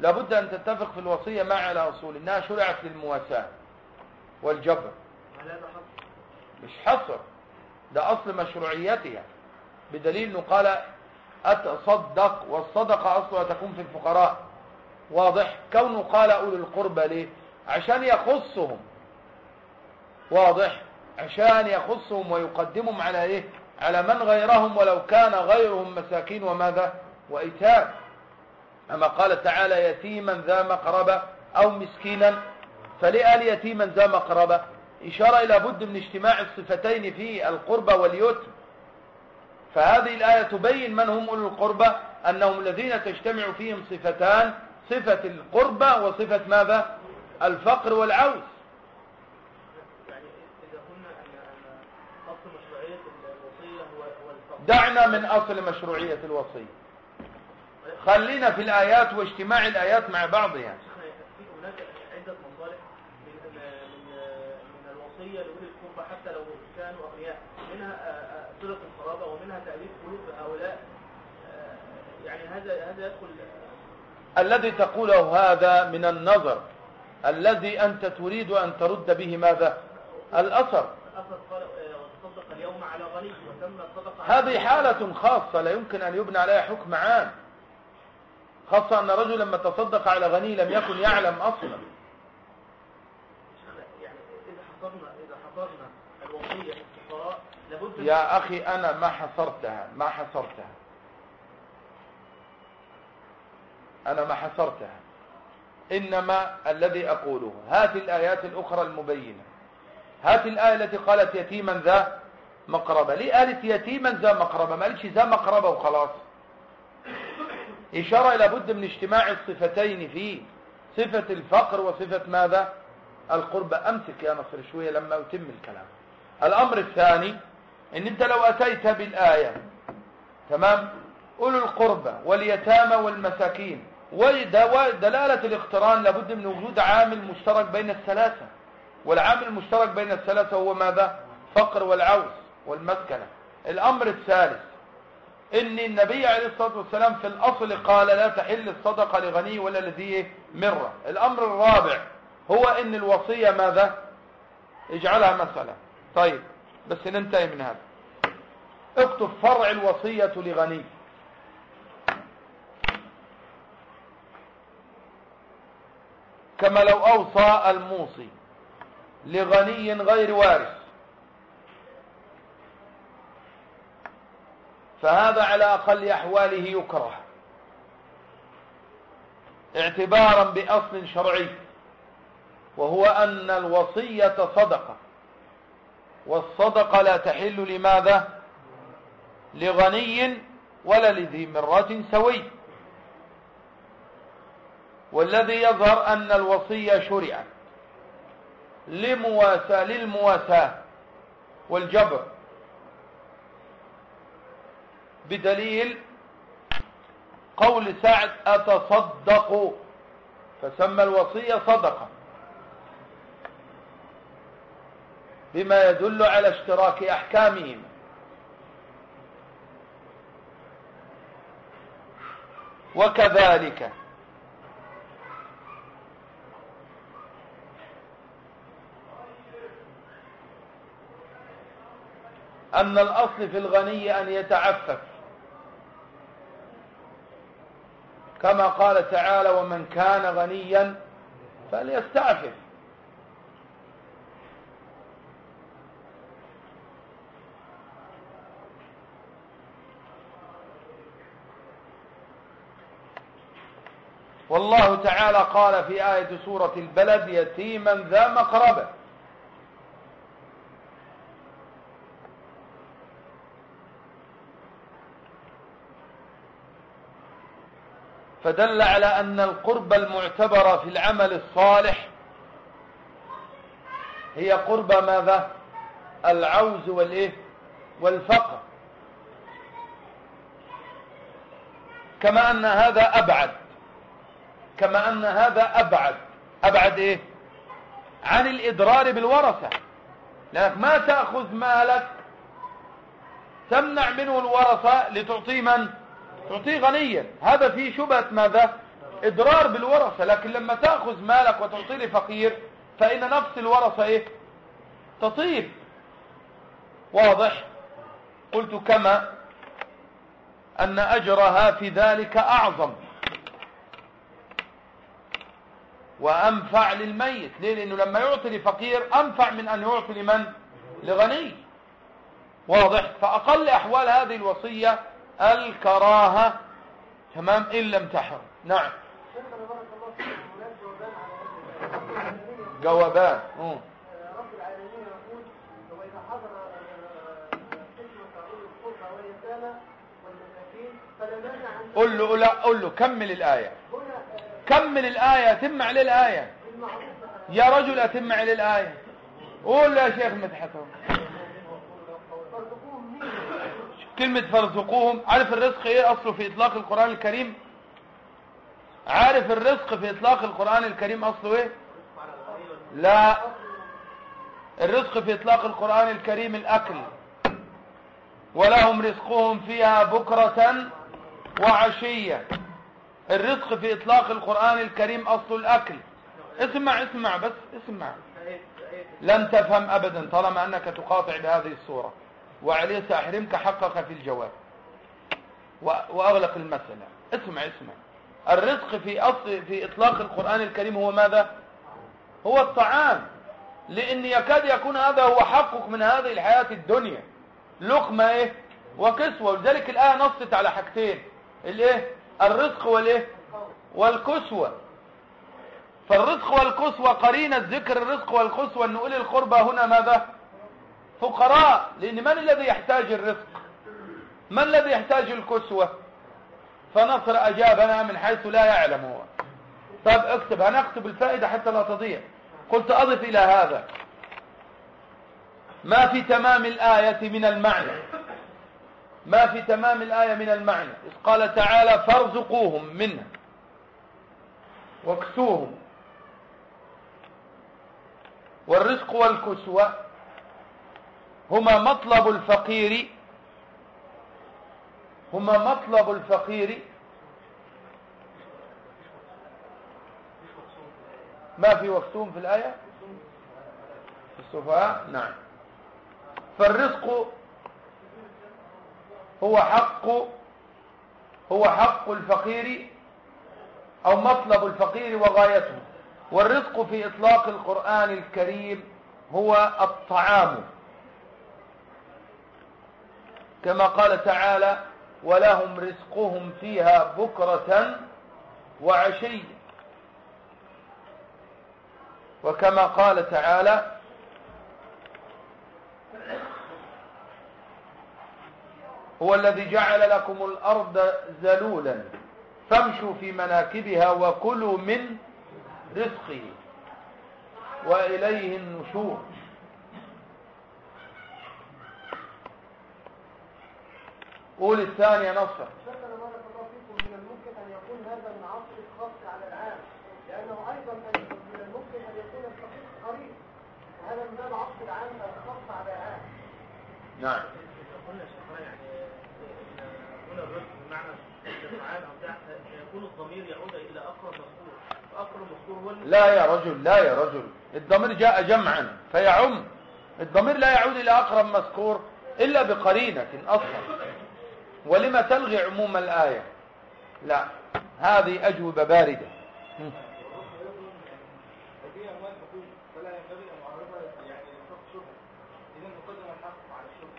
[SPEAKER 1] لابد أن تتفق في الوصية مع على أصول إنها شرعت للمواساة والجبر. مش حصر ده أصل مشروعيتها. بدليل أنه قال أتصدق والصدقة أصلها تكون في الفقراء. واضح؟ كونه قال أولي القربى ليه؟ عشان يخصهم. واضح؟ عشان يخصهم ويقدمهم على إيه؟ على من غيرهم ولو كان غيرهم مساكين وماذا؟ وإيتام. أما قال تعالى يتيما ذا مقربة أو مسكينا فلقال يتيما ذا مقربة. إشارة إلى بد من اجتماع الصفتين في القربة واليتم. فهذه الآية تبين من هم أولو القربة أنهم الذين تجتمع فيهم صفتان صفة القربة وصفة ماذا؟ الفقر والعوز. دعنا من أصل مشروعية الوصية. خلينا في الآيات واجتماع الآيات مع بعضها
[SPEAKER 2] في هناك عدة مصالح من الوصية لأولي القربى حتى لو كانوا أغنياء. منها آه، آه، صلة القرابة ومنها تأليف قلوب هؤلاء. آه، يعني هذا هذا يدخل
[SPEAKER 1] الذي تقوله هذا من النظر. الذي أنت تريد أن ترد به ماذا؟ الأثر
[SPEAKER 2] الأثر قال آه، وتصدق اليوم على غني وتم الصدقة على
[SPEAKER 1] هذه حالة خاصة لا يمكن أن يبنى عليها حكم عام. خاصة أن رجل لما تصدق على غني لم يكن يعلم أصلا. يا أخي أنا ما حصرتها ما حصرتها. أنا ما حصرتها. إنما الذي أقوله هات الآيات الأخرى المبينة. هات الآية التي قالت يتيما ذا مقربة. ليه قالت يتيما ذا مقربة. ما قالتش ذا مقربة وخلاص. إشارة إلى بد من اجتماع الصفتين فيه صفة الفقر وصفة ماذا؟ القربة أمسك يا نصر شوية لما أتم الكلام. الأمر الثاني إن أنت لو أتيت بالآية تمام؟ أولو القربى واليتامى والمساكين. ودلالة الاقتران لابد من وجود عامل مشترك بين الثلاثة. والعامل المشترك بين الثلاثة هو ماذا؟ فقر والعوز. والمسكنة. الأمر الثالث إن النبي عليه الصلاة والسلام في الأصل قال لا تحل الصدقة لغني ولا لذي مرة. الأمر الرابع هو إن الوصية ماذا؟ اجعلها مسألة. طيب بس ننتهي من هذا. اكتب فرع الوصية لغني. كما لو أوصى الموصي لغني غير وارث فهذا على أقل أحواله يكره. اعتبارا بأصل شرعي وهو أن الوصية صدقة والصدقة لا تحل لماذا؟ لغني ولا لذي مرة سوي. والذي يظهر أن الوصية شرعت لمواساة للمواساة والجبر. بدليل قول سعد أتصدق فسمى الوصية صدقة. بما يدل على اشتراك أحكامهم. وكذلك أن الأصل في الغني أن يتعفف. كما قال تعالى ومن كان غنيا فليستعفف. والله تعالى قال في آية سورة البلد يتيما ذا مقربة. فدل على أن القربة المعتبرة في العمل الصالح هي قربة ماذا؟ العوز والإيه؟ والفقر. كما أن هذا أبعد. كما أن هذا أبعد. أبعد إيه؟ عن الإضرار بالورثة. لأنك ما تأخذ مالك تمنع منه الورثة لتعطيه من؟ تعطيه غنيا. هذا فيه شبهة ماذا؟ إضرار بالورثة. لكن لما تأخذ مالك وتعطيه لفقير فإن نفس الورثة إيه؟ تطيب. واضح؟ قلت كما أن أجرها في ذلك أعظم. وأنفع للميت. ليه؟ لأنه لما يعطي لفقير أنفع من أن يعطي لمن؟ لغني. واضح؟ فأقل أحوال هذه الوصية الكراهة. تمام؟ إن لم تحرم. نعم.
[SPEAKER 3] جوابان. رب العالمين يقول وإذا حضر
[SPEAKER 1] قل له لا قل له كمل الآية. كمل الآية أتم عليه الآية. يا رجل أتم عليه الآية. قول له يا شيخ مدحت
[SPEAKER 3] فارزقوهم مين
[SPEAKER 1] كلمة فارزقوهم. عارف الرزق إيه أصله في إطلاق القرآن الكريم؟ عارف الرزق في إطلاق القرآن الكريم أصله إيه؟ لا. الرزق في إطلاق القرآن الكريم الأكل. ولهم رزقهم فيها بكرة وعشية. الرزق في إطلاق القرآن الكريم اصل الأكل. اسمع اسمع بس اسمع. لن تفهم ابدا طالما أنك تقاطع بهذه الصورة. وعليه ساحرمك حقك في الجواب. وأغلق المسألة. اسمع اسمع. الرزق في أصل في إطلاق القرآن الكريم هو ماذا؟ هو الطعام. لأن يكاد يكون هذا هو حقك من هذه الحياة الدنيا. لقمة إيه؟ وكسوة. ولذلك الآية نصت على حاجتين. الإيه؟ الرزق والإيه؟ والكسوة. فالرزق والكسوة قرينة. ذكر الرزق والكسوة. ان اولي القربى هنا ماذا؟ فقراء لأن من الذي يحتاج الرزق من الذي يحتاج الكسوة؟ فنصر أجابنا من حيث لا يعلم هو. طب اكتب هنكتب الفائدة حتى لا تضيع. قلت أضف إلى هذا. ما في تمام الآية من المعنى؟ ما في تمام الآية من المعنى؟ قال تعالى فارزقوهم منها. واكسوهم. والرزق والكسوة هما مطلب الفقير. هما مطلب الفقير. ما في وكسوهم في الآية؟ في السفهاء نعم. فالرزق هو حق هو حق الفقير أو مطلب الفقير وغايته. والرزق في إطلاق القرآن الكريم هو الطعام. كما قال تعالى ولهم رزقهم فيها بكرة وعشي وكما قال تعالى هو الذي جعل لكم الأرض ذلولا فامشوا في مناكبها وكلوا من رزقه وإليه النشور. قول الثانية نصر.
[SPEAKER 3] شكرا بارك الله فيكم من الممكن أن يكون هذا من عصر الخاص على العام لأنه أيضا من الممكن أن يكون الفقير قريب. وهذا من باب عصر العام الخاص على العام
[SPEAKER 1] نعم.
[SPEAKER 2] قلنا شيخنا يعني هنا الرزق بمعنى الطعام أو بتاع يكون الضمير يعود إلى أقرب مذكور. فاقرب مذكور هو اللي-
[SPEAKER 1] لا يا رجل لا يا رجل. الضمير جاء جمعا فيعم. الضمير لا يعود إلى أقرب مذكور إلا بقرينة أصلا. ولما تلغي عموم الآية؟ لا هذه أجوبة باردة.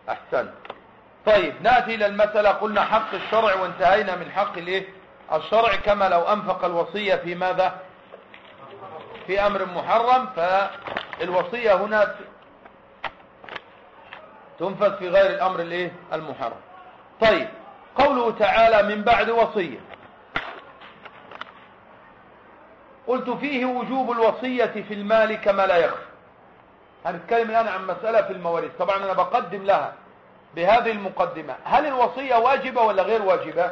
[SPEAKER 1] أحسن. طيب نأتي إلى المسألة. قلنا حق الشرع وانتهينا من حق الإيه؟ الشرع كما لو أنفق الوصية في ماذا؟ في أمر محرم فالوصية هنا تنفذ في غير الأمر الإيه؟ المحرم. طيب قوله تعالى من بعد وصية. قلت فيه وجوب الوصية في المال كما لا يخفى. هنتكلم الآن عن مسألة في المواريث. طبعا أنا بقدم لها بهذه المقدمة. هل الوصية واجبة ولا غير واجبة؟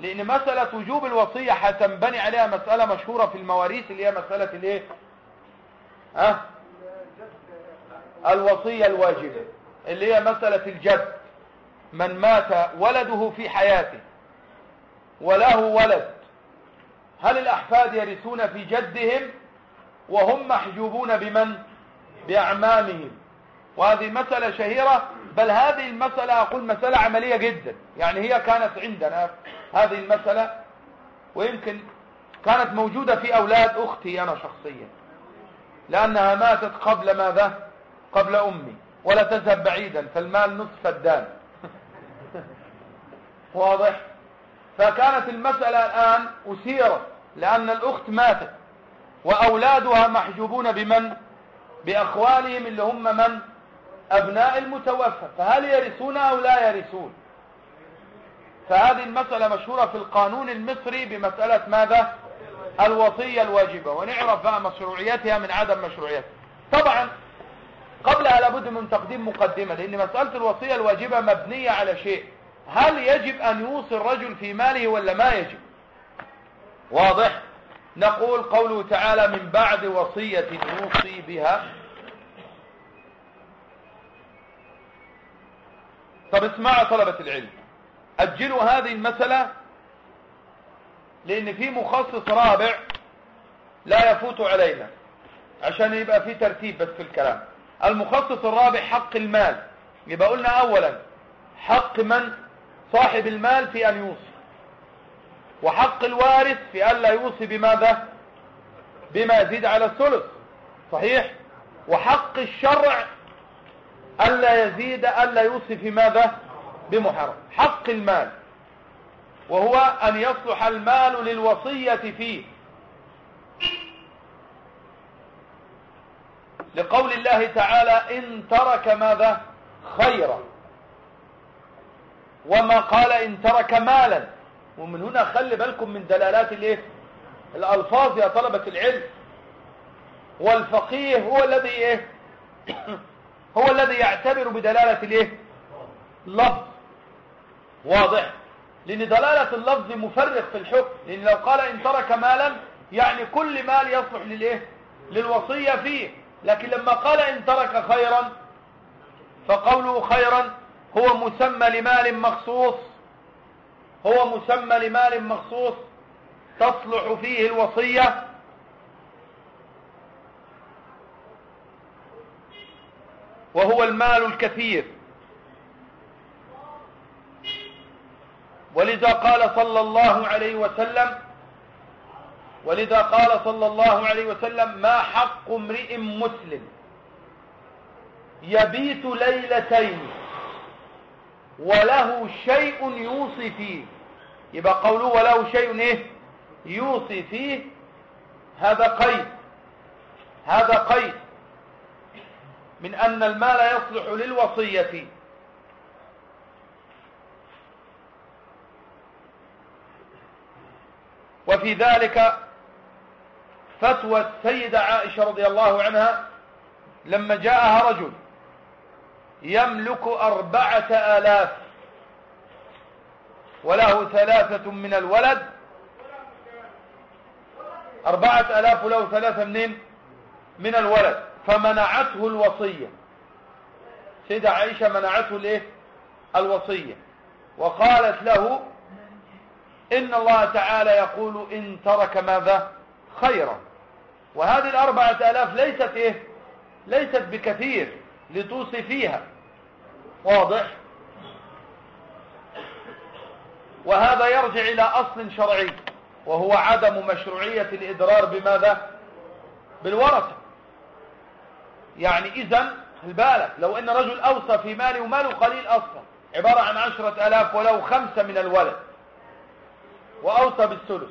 [SPEAKER 1] لأن مسألة وجوب الوصية هتنبني عليها مسألة مشهورة في المواريث اللي هي مسألة الإيه؟ ها؟ الوصية الواجبة. اللي هي مسألة الجد. من مات ولده في حياته وله ولد هل الأحفاد يرثون في جدهم؟ وهم محجوبون بمن؟ بأعمامهم. وهذه مسألة شهيرة بل هذه المسألة أقول مسألة عملية جدا. يعني هي كانت عندنا هذه المسألة ويمكن كانت موجودة في أولاد أختي أنا شخصيا لأنها ماتت قبل ماذا؟ قبل أمي ولا تذهب بعيدا فالمال نصف الدان. واضح؟ فكانت المسألة الآن أسيرت لأن الأخت ماتت وأولادها محجوبون بمن؟ بأخوالهم اللي هم من؟ أبناء المتوفى. فهل يرثون أو لا يرثون؟ فهذه المسألة مشهورة في القانون المصري بمسألة ماذا؟ الوصية الواجبة. ونعرف بقى مشروعيتها من عدم مشروعيتها. طبعا قبلها لابد من تقديم مقدمة لأن مسألة الوصية الواجبة مبنية على شيء. هل يجب أن يوصي الرجل في ماله ولا ما يجب؟ واضح. نقول قوله تعالى من بعد وصية يوصي بها. طب اسمعوا طلبة العلم. أجلوا هذه المسألة لأن في مخصص رابع لا يفوت علينا عشان يبقى في ترتيب بس في الكلام. المخصص الرابع حق المال. يبقى قلنا أولا حق من صاحب المال في أن يوصي وحق الوارث في أن لا يوصي بماذا؟ بما يزيد على الثلث صحيح؟ وحق الشرع ألا يزيد ألا يوصي في ماذا؟ بمحرم. حق المال وهو أن يصلح المال للوصية فيه. لقول الله تعالى إن ترك ماذا؟ خيرا. وما قال إن ترك مالا. ومن هنا خلي بالكم من دلالات الإيه؟ الألفاظ يا طلبة العلم. والفقيه هو الذي إيه؟ هو الذي يعتبر بدلالة الإيه؟ لفظ. واضح. لأن دلالة اللفظ مفرق في الحكم. لأن لو قال إن ترك مالا يعني كل مال يصلح للإيه؟ للوصية فيه. لكن لما قال إن ترك خيرا فقوله خيرا هو مسمى لمال مخصوص هو مسمى لمال مخصوص تصلح فيه الوصية. وهو المال الكثير. ولذا قال صلى الله عليه وسلم ولذا قال صلى الله عليه وسلم ما حق امرئ مسلم يبيت ليلتين وله شيء يوصي فيه. يبقى قوله وله شيء إيه؟ يوصي فيه. هذا قيد. هذا قيد. من أن المال يصلح للوصية. وفي ذلك فتوى السيدة عائشة رضي الله عنها لما جاءها رجل يملك أربعة آلاف وله ثلاثة من الولد أربعة آلاف وله ثلاثة منين؟ من الولد. فمنعته الوصية. سيدة عائشة منعته الايه الوصية. وقالت له إن الله تعالى يقول إن ترك ماذا؟ خيرا. وهذه الأربعة آلاف ليست إيه؟ ليست بكثير لتوصي فيها. واضح؟ وهذا يرجع إلى أصل شرعي وهو عدم مشروعية الإضرار بماذا؟ بالورثة. يعني إذا بالك لو أن رجل أوصى في ماله وماله قليل أصلا عبارة عن عشرة ألاف ولو خمسة من الولد وأوصى بالثلث.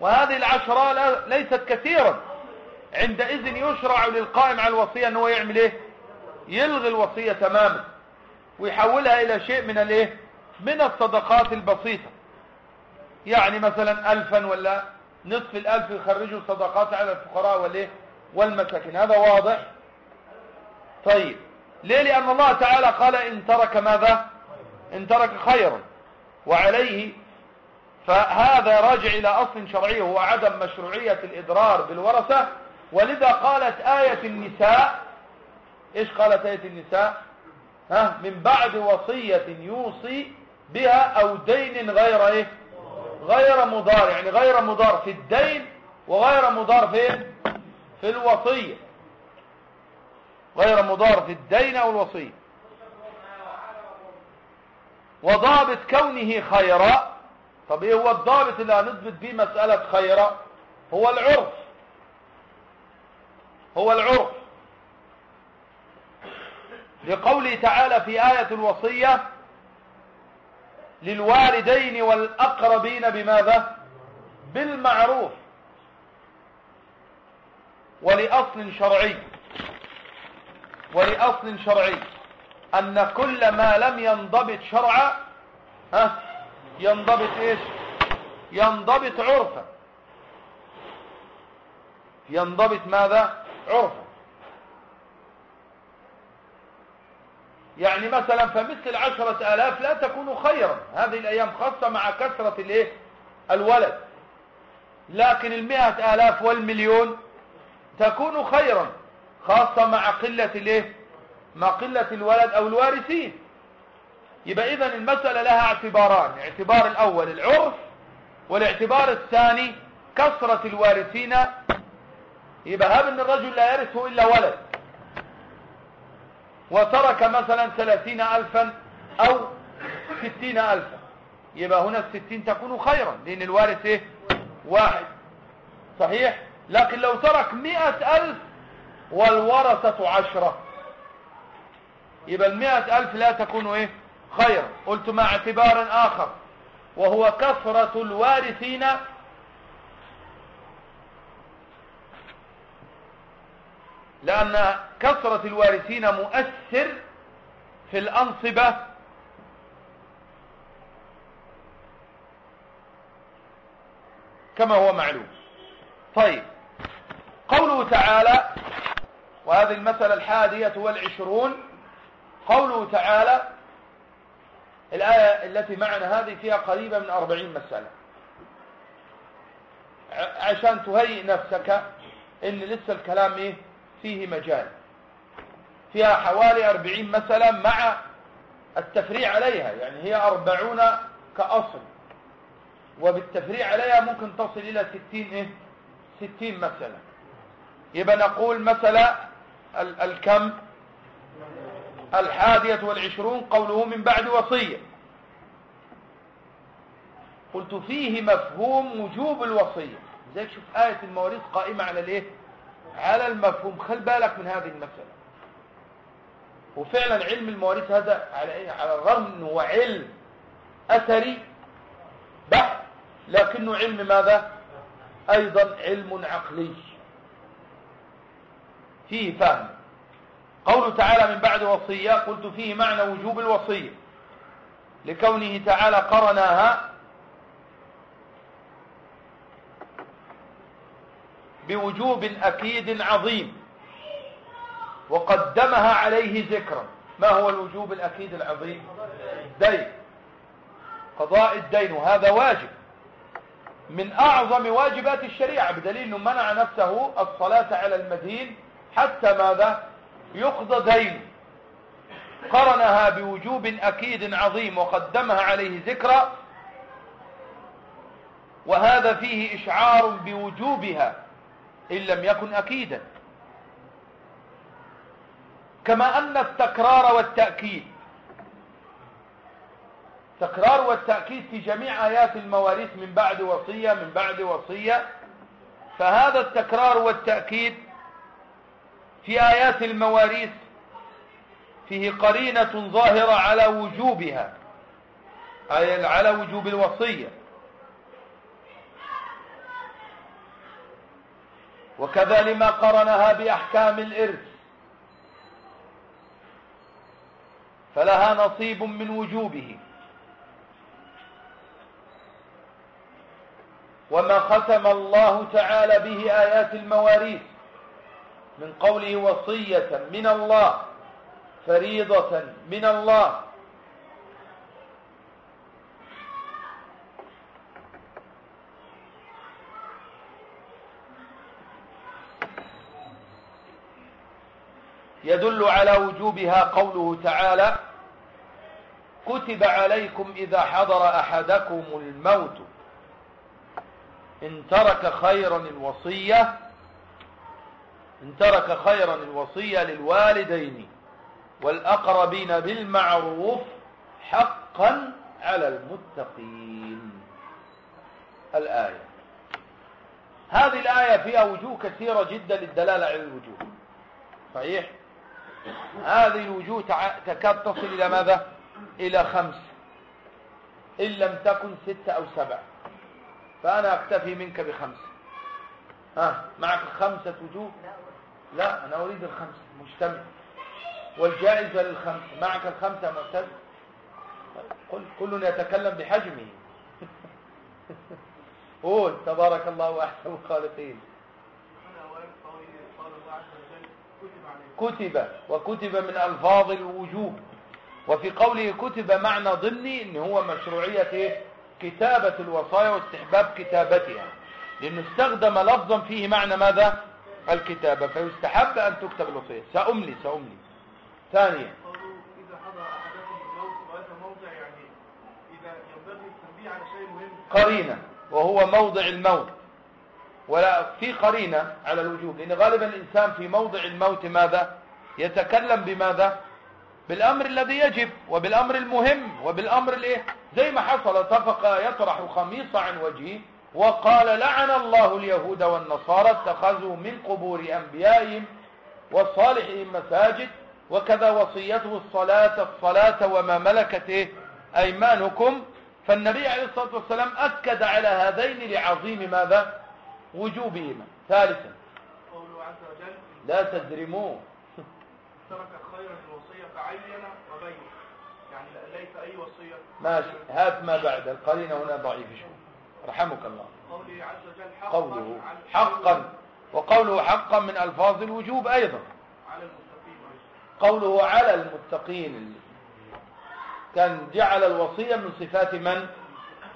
[SPEAKER 1] وهذه العشرة ليست كثيرا. عندئذ يشرع للقائم على الوصية أنه يعمل إيه؟ يلغي الوصية تماما. ويحولها إلى شيء من الإيه؟ من الصدقات البسيطة. يعني مثلا ألفا ولا نصف الألف يخرجوا صدقات على الفقراء والإيه؟ والمساكين. هذا واضح؟ طيب. ليه؟ لأن الله تعالى قال إن ترك ماذا؟ إن ترك خيرا. وعليه فهذا راجع إلى أصل شرعي هو عدم مشروعية الإضرار بالورثة. ولذا قالت آية النساء إيش قالت آية النساء؟ ها من بعد وصية يوصي بها أو دين غير إيه؟ غير مضار يعني غير مضار في الدين وغير مضار فين في الوصية. غير مضار في الدين أو الوصية. وضابط كونه خيرا طب إيه هو الضابط اللي هنثبت به مسألة خيرا؟ هو العرف. هو العرف. لقوله تعالى في آية الوصية للوالدين والأقربين بماذا؟ بالمعروف ولأصل شرعي. ولأصل شرعي. أن كل ما لم ينضبط شرعا ها؟ ينضبط إيش؟ ينضبط عرفا. ينضبط ماذا؟ عرفا. يعني مثلا فمثل عشرة آلاف لا تكون خيرا. هذه الأيام خاصة مع كثرة الإيه؟ الولد. لكن المئة آلاف والمليون تكون خيرا خاصة مع قلة الإيه؟ مع قلة الولد أو الوارثين. يبقى اذا المسألة لها اعتباران الاعتبار الأول العرف والاعتبار الثاني كثرة الوارثين. يبقى هب إن الرجل لا يرثه إلا ولد. وترك مثلا ثلاثين الفا أو ستين الفا. يبقى هنا الستين تكون خيرا لأن الوارث إيه؟ واحد. صحيح؟ لكن لو ترك مئة ألف والورثة عشرة يبقى المئة ألف لا تكون إيه؟ خيرا. قلت مع اعتبار آخر وهو كثرة الوارثين. لأن كثرة الوارثين مؤثر في الأنصبة. كما هو معلوم. طيب. قوله تعالى وهذه المسألة الحادية والعشرون. قوله تعالى الآية التي معنا هذه فيها قريبة من أربعين مسألة. عشان تهيئ نفسك إن لسه الكلام إيه؟ فيه مجال. فيها حوالي أربعين مسألة مع التفريع عليها يعني هي أربعون كأصل. وبالتفريع عليها ممكن تصل إلى ستين إيه؟ ستين مسألة يبقى نقول مسألة الكم؟ الحادية والعشرون قوله من بعد وصية. قلت فيه مفهوم وجوب الوصية. زي شوف آية المواريث قائمة على الإيه؟ على المفهوم. خل بالك من هذه المسألة. وفعلا علم المواريث هذا على إيه؟ على الرغم إنه علم أثري. بحث لكنه علم ماذا؟ أيضا علم عقلي. فيه فهم. قوله تعالى من بعد وصية قلت فيه معنى وجوب الوصية. لكونه تعالى قرناها. بوجوب أكيد عظيم. وقدمها عليه ذكرا. ما هو الوجوب الأكيد العظيم؟ دين. قضاء الدين وهذا واجب. من أعظم واجبات الشريعة بدليل أنه منع نفسه الصلاة على المدين حتى ماذا؟ يقضى دين. قرنها بوجوب أكيد عظيم وقدمها عليه ذكرى وهذا فيه إشعار بوجوبها إن لم يكن أكيدا. كما أن التكرار والتأكيد. تكرار والتأكيد في جميع آيات المواريث من بعد وصية من بعد وصية. فهذا التكرار والتأكيد في آيات المواريث فيه قرينة ظاهرة على وجوبها أي على وجوب الوصية. وكذا لما قرنها بأحكام الإرث. فلها نصيب من وجوبه. وما ختم الله تعالى به آيات المواريث من قوله وصية من الله فريضة من الله. يدل على وجوبها قوله تعالى كتب عليكم إذا حضر أحدكم الموت. إن ترك خيرا الوصية إن ترك خيرا الوصية للوالدين والأقربين بالمعروف حقا على المتقين. الآية. هذه الآية فيها وجوه كثيرة جدا للدلالة على الوجوه. صحيح؟ هذه الوجوه تكاد تصل إلى ماذا؟ إلى خمس. إن لم تكن ستة أو سبع. فأنا أكتفي منك بخمس. ها معك خمسة وجوه لا أنا أريد الخمسة مجتمع. والجائزة للخمس. معك الخمسة معتز؟ قل كل يتكلم بحجمه. قول تبارك الله أحسن الخالقين. كتب. وكتب من ألفاظ الوجوب. وفي قوله كتب معنى ضمني إن هو مشروعية كتابة الوصايا واستحباب كتابتها. لأنه استخدم لفظا فيه معنى ماذا؟ الكتابة. فيستحب أن تكتب الوصية سأملي سأملي. ثانيا. قرينة وهو موضع الموت. ولا في قرينة على الوجوب. لأن غالبا الإنسان في موضع الموت ماذا؟ يتكلم بماذا؟ بالأمر الذي يجب وبالأمر المهم وبالأمر الإيه؟ زي ما حصل اتفق يطرح خميصة عن وجهه وقال لعن الله اليهود والنصارى اتخذوا من قبور أنبيائهم والصالحين مساجد وكذا وصيته الصلاة الصلاة وما ملكت إيه؟ أيمانكم. فالنبي عليه الصلاة والسلام أكد على هذين لعظيم ماذا؟ وجوبهما. ثالثا
[SPEAKER 2] قوله عز وجل
[SPEAKER 1] لا تزرموا
[SPEAKER 2] ترك خيرا فعين وبين يعني ليس أي وصية.
[SPEAKER 1] ماشي هات ما بعد. القرينة هنا ضعيف شوي. رحمك الله.
[SPEAKER 2] قوله عز وجل حقا
[SPEAKER 1] قوله حقا. وقوله حقا من ألفاظ الوجوب أيضا.
[SPEAKER 2] على المستقيم
[SPEAKER 1] قوله على المتقين. كان جعل الوصية من صفات من؟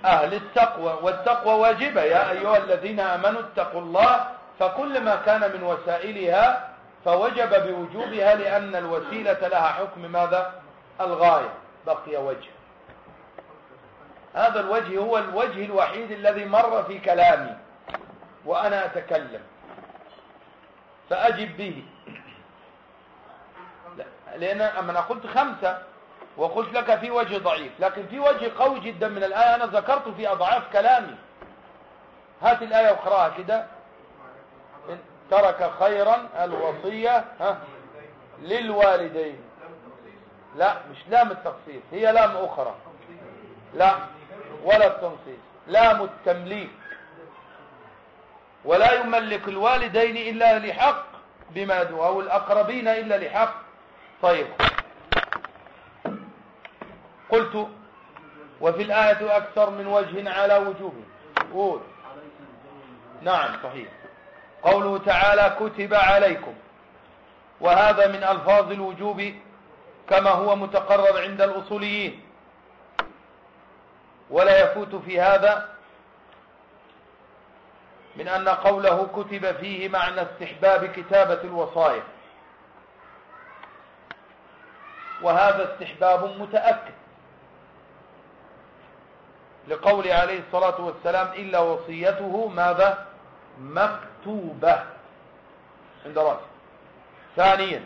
[SPEAKER 1] أهل التقوى. والتقوى واجبة. يا أيها الذين آمنوا اتقوا الله فكل ما كان من وسائلها فوجب بوجوبها لأن الوسيلة لها حكم ماذا؟ الغاية بقي وجه. هذا الوجه هو الوجه الوحيد الذي مر في كلامي وأنا أتكلم. فأجب به. لأن أما أنا قلت خمسة وقلت لك في وجه ضعيف لكن في وجه قوي جدا من الآية أنا ذكرت في أضعاف كلامي. هات الآية واقراها كده. ترك خيرا الوصية ها للوالدين. لا مش لام التخصيص هي لام أخرى. لا ولا التنصيص لام التمليك. ولا يملك الوالدين إلا لحق بما دو أو الأقربين إلا لحق. طيب. قلت وفي الآية أكثر من وجه على وجوبه قول. نعم صحيح. قوله تعالى كتب عليكم. وهذا من ألفاظ الوجوب كما هو متقرر عند الأصوليين. ولا يفوت في هذا من أن قوله كتب فيه معنى استحباب كتابة الوصايا. وهذا استحباب متأكد. لقول عليه الصلاة والسلام إلا وصيته ماذا؟ مكتوبة عند رأسه ثانيا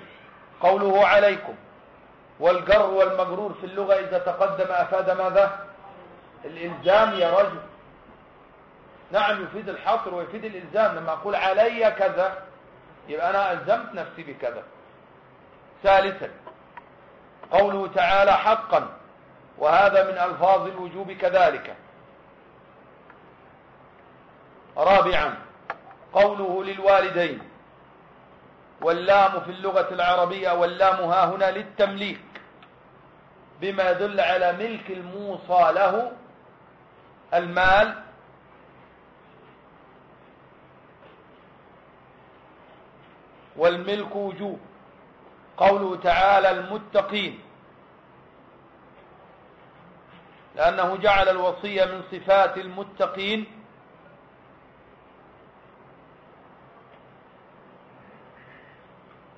[SPEAKER 1] قوله عليكم والجر والمجرور في اللغة إذا تقدم أفاد ماذا؟ الإلزام يا رجل. نعم يفيد الحصر ويفيد الإلزام. لما أقول علي كذا يبقى أنا ألزمت نفسي بكذا. ثالثا قوله تعالى حقا وهذا من ألفاظ الوجوب كذلك. رابعا قوله للوالدين واللام في اللغة العربية واللام ها هنا للتمليك بما يدل على ملك الموصى له المال. والملك وجوب قوله تعالى المتقين لأنه جعل الوصية من صفات المتقين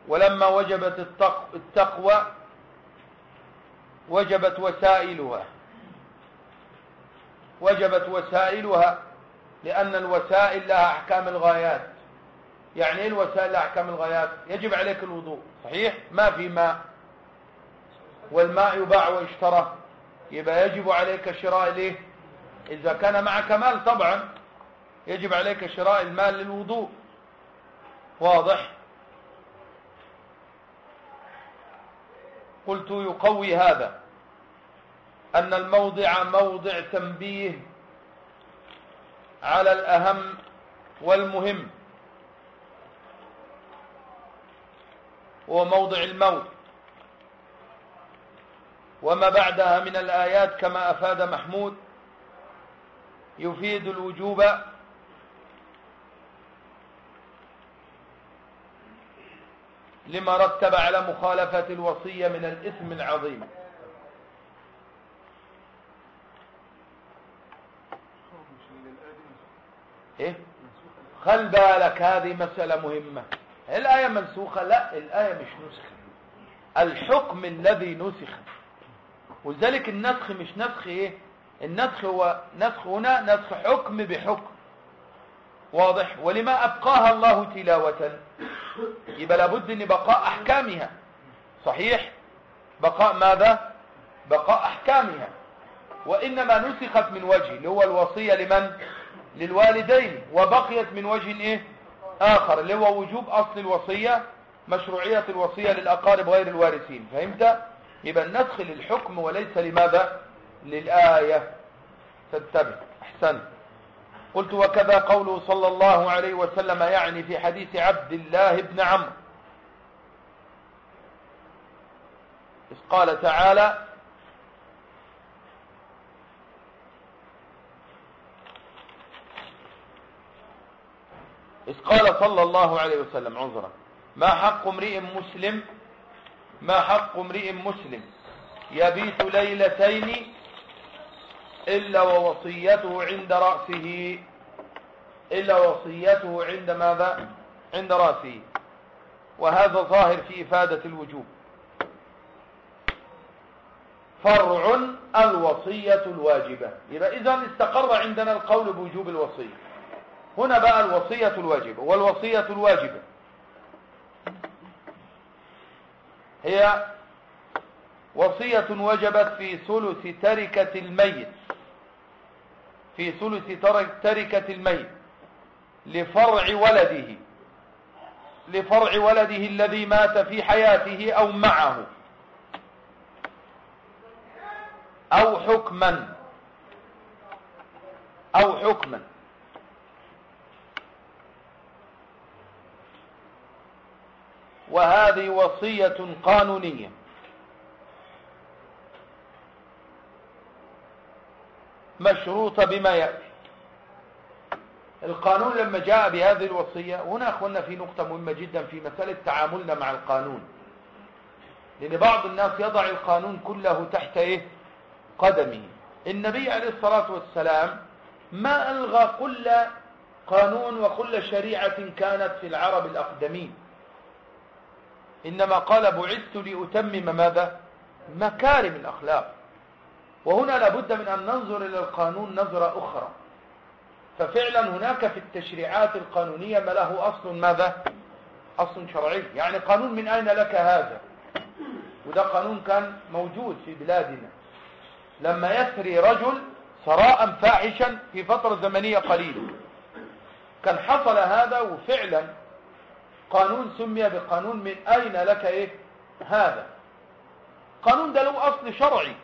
[SPEAKER 1] ولما وجبت التق- التقوى وجبت وسائلها. وجبت وسائلها لأن الوسائل لها أحكام الغايات. يعني إيه الوسائل لها أحكام الغايات؟ يجب عليك الوضوء صحيح؟ ما في ماء. والماء يباع ويشترى. يبقى يجب عليك شراء ليه إذا كان معك مال طبعا يجب عليك شراء المال للوضوء. واضح؟ قلت يقوي هذا أن الموضع موضع تنبيه على الأهم والمهم. هو موضع الموت. وما بعدها من الآيات كما أفاد محمود يفيد الوجوب لما رتب على مخالفة الوصية من الإثم العظيم. إيه؟ خل بالك هذه مسألة مهمة. الآية منسوخة؟ لا الآية مش نسخة. الحكم الذي نسخ. ولذلك النسخ مش نسخ إيه؟ النسخ هو نسخ هنا نسخ حكم بحكم. واضح؟ ولما أبقاها الله تلاوة. يبقى لابد إن بقاء أحكامها. صحيح؟ بقاء ماذا؟ بقاء أحكامها. وإنما نسخت من وجه اللي هو الوصية لمن؟ للوالدين. وبقيت من وجه إيه؟ آخر اللي هو وجوب أصل الوصية مشروعية الوصية للأقارب غير الوارثين. فهمت؟ يبقى النسخ للحكم وليس لماذا؟ للآية. تتبع احسن قلت وكذا قوله صلى الله عليه وسلم يعني في حديث عبد الله بن عمرو. إذ قال تعالى إذ قال صلى الله عليه وسلم عذرا ما حق امرئ مسلم ما حق امرئ مسلم يبيت ليلتين إلا ووصيته عند رأسه. إلا وصيته عند ماذا؟ عند رأسه. وهذا ظاهر في إفادة الوجوب. فرع الوصية الواجبة. إذا استقر عندنا القول بوجوب الوصية. هنا بقى الوصية الواجبة. والوصية الواجبة هي وصية وجبت في ثلث تركة الميت. في ثلث تركة الميت لفرع ولده لفرع ولده الذي مات في حياته أو معه أو حكما أو حكما. وهذه وصية قانونية. مشروطة بما يأتي. القانون لما جاء بهذه الوصية هنا أخوانا في نقطة مهمة جدا في مسألة تعاملنا مع القانون. لأن بعض الناس يضع القانون كله تحت إيه؟ قدمه. النبي عليه الصلاة والسلام ما ألغى كل قانون وكل شريعة كانت في العرب الأقدمين. إنما قال بعثت لأتمم ماذا؟ مكارم الأخلاق. وهنا لابد من أن ننظر إلى القانون نظرة أخرى. ففعلا هناك في التشريعات القانونية ما له أصل ماذا؟ أصل شرعي. يعني قانون من أين لك هذا؟ وده قانون كان موجود في بلادنا. لما يسري رجل سراء فاحشا في فترة زمنية قليلة. كان حصل هذا وفعلا قانون سمي بقانون من أين لك إيه؟ هذا. قانون ده له أصل شرعي.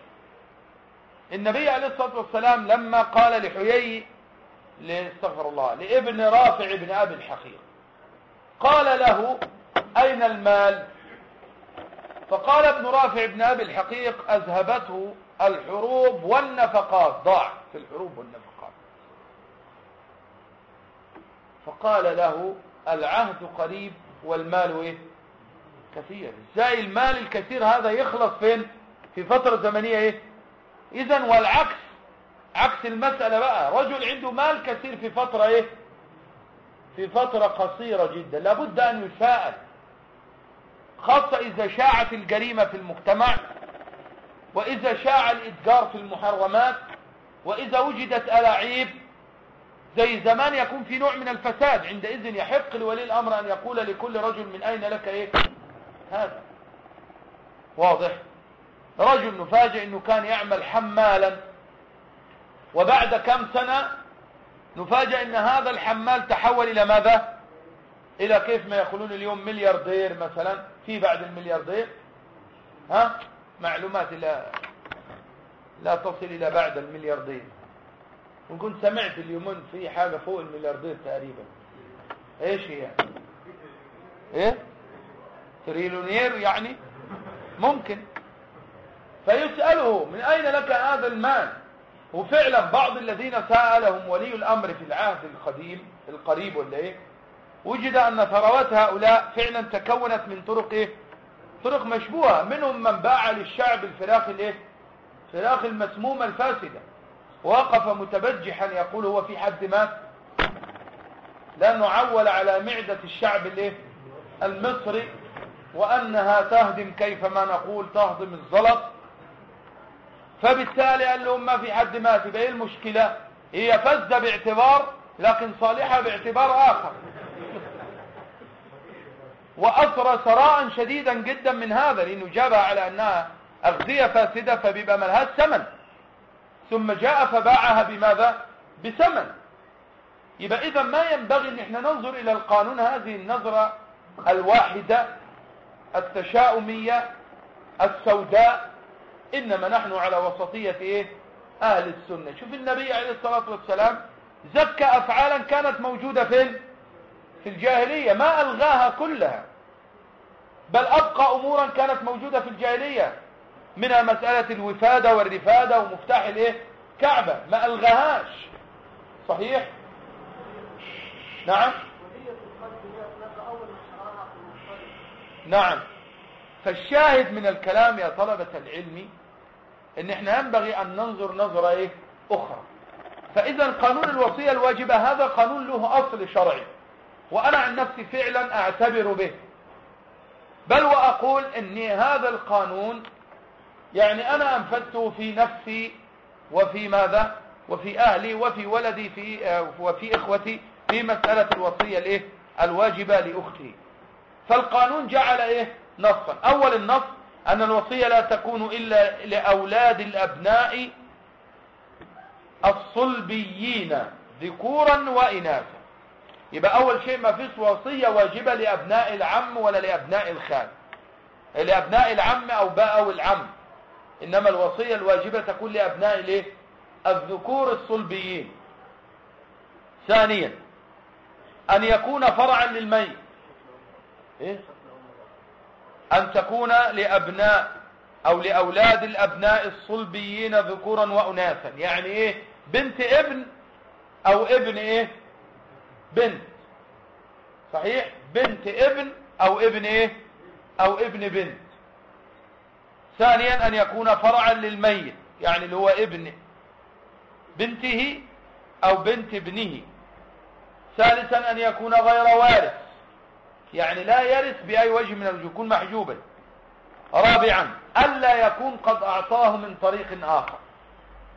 [SPEAKER 1] النبي عليه الصلاة والسلام لما قال لحيي استغفر الله لابن رافع بن أبي الحقيق قال له أين المال؟ فقال ابن رافع بن أبي الحقيق أذهبته الحروب والنفقات ضاع في الحروب والنفقات. فقال له العهد قريب والمال إيه؟ كثير. إزاي المال الكثير هذا يخلص فين؟ في فترة زمنية إيه؟ اذا والعكس عكس المسألة بقى. رجل عنده مال كثير في فترة إيه؟ في فترة قصيرة جدا. لابد أن يساءل خاصة إذا شاعت الجريمة في المجتمع وإذا شاع الإتجار في المحرمات وإذا وجدت ألاعيب زي زمان يكون في نوع من الفساد. عندئذ يحق لولي الأمر أن يقول لكل رجل من أين لك إيه؟ هذا. واضح؟ رجل نفاجئ إنه كان يعمل حمالا. وبعد كم سنة نفاجئ إن هذا الحمال تحول إلى ماذا؟ إلى كيف ما يقولون اليوم ملياردير مثلا. في بعد الملياردير. ها؟ معلومات لا لا تصل إلى بعد الملياردير. وكنت سمعت اليومين في حاجة فوق الملياردير تقريبا. إيش هي؟ إيه؟ تريلونير يعني؟ ممكن. فيسأله من أين لك هذا المال؟ وفعلا بعض الذين سألهم ولي الأمر في العهد القديم القريب ولا إيه؟ وجد أن ثروات هؤلاء فعلا تكونت من طرق إيه؟ طرق مشبوهة. منهم من باع للشعب الفراخ الإيه؟ فراخ المسمومة الفاسدة. وقف متبجحا يقول هو في حد مات لأنه عول على معدة الشعب الإيه؟ المصري وأنها تهدم كيفما نقول تهضم الزلط فبالتالي قال لهم ما في حد مات. يبقى إيه المشكلة؟ هي فزة باعتبار لكن صالحة باعتبار آخر. وأثر ثراء شديدا جدا من هذا لأنه جابها على أنها أغذية فاسدة فبيبقى ملهاش ثمن. ثم جاء فباعها بماذا؟ بثمن. يبقى إذا ما ينبغي أن إحنا ننظر إلى القانون هذه النظرة الواحدة التشاؤمية السوداء إنما نحن على وسطية إيه؟ أهل السنة. شوف النبي عليه الصلاة والسلام زكى أفعالا كانت موجودة في في الجاهلية ما ألغاها كلها. بل أبقى أمورا كانت موجودة في الجاهلية منها مسألة الوفادة والرفادة ومفتاح الإيه؟ كعبة. ما ألغاهاش. صحيح؟ نعم؟ نعم. فالشاهد من الكلام يا طلبة العلم إن إحنا ينبغي أن ننظر نظرة إيه؟ أخرى. فإذا قانون الوصية الواجبة هذا قانون له أصل شرعي. وأنا عن نفسي فعلا أعتبر به. بل وأقول ان هذا القانون يعني أنا أنفذته في نفسي وفي ماذا؟ وفي أهلي وفي ولدي في وفي إخوتي في مسألة الوصية الإيه؟ الواجبة لأختي. فالقانون جعل إيه؟ نصا. أول النص أن الوصية لا تكون إلا لأولاد الأبناء الصلبيين ذكورا وإناثا. يبقى أول شيء ما فيش وصية واجبة لأبناء العم ولا لأبناء الخال. لأبناء العم أو باء أو العم إنما الوصية الواجبة تكون لأبناء الايه الذكور الصلبيين. ثانيا أن يكون فرعا للميت. إيه؟ أن تكون لأبناء أو لأولاد الأبناء الصلبيين ذكورا وأناثا. يعني إيه؟ بنت ابن أو ابن إيه؟ بنت. صحيح؟ بنت ابن أو ابن إيه؟ أو ابن بنت. ثانيا أن يكون فرعا للميت يعني اللي هو ابن بنته أو بنت ابنه. ثالثا أن يكون غير وارث. يعني لا يرث بأي وجه من الوجوه يكون محجوبا. رابعا ألا يكون قد أعطاه من طريق آخر.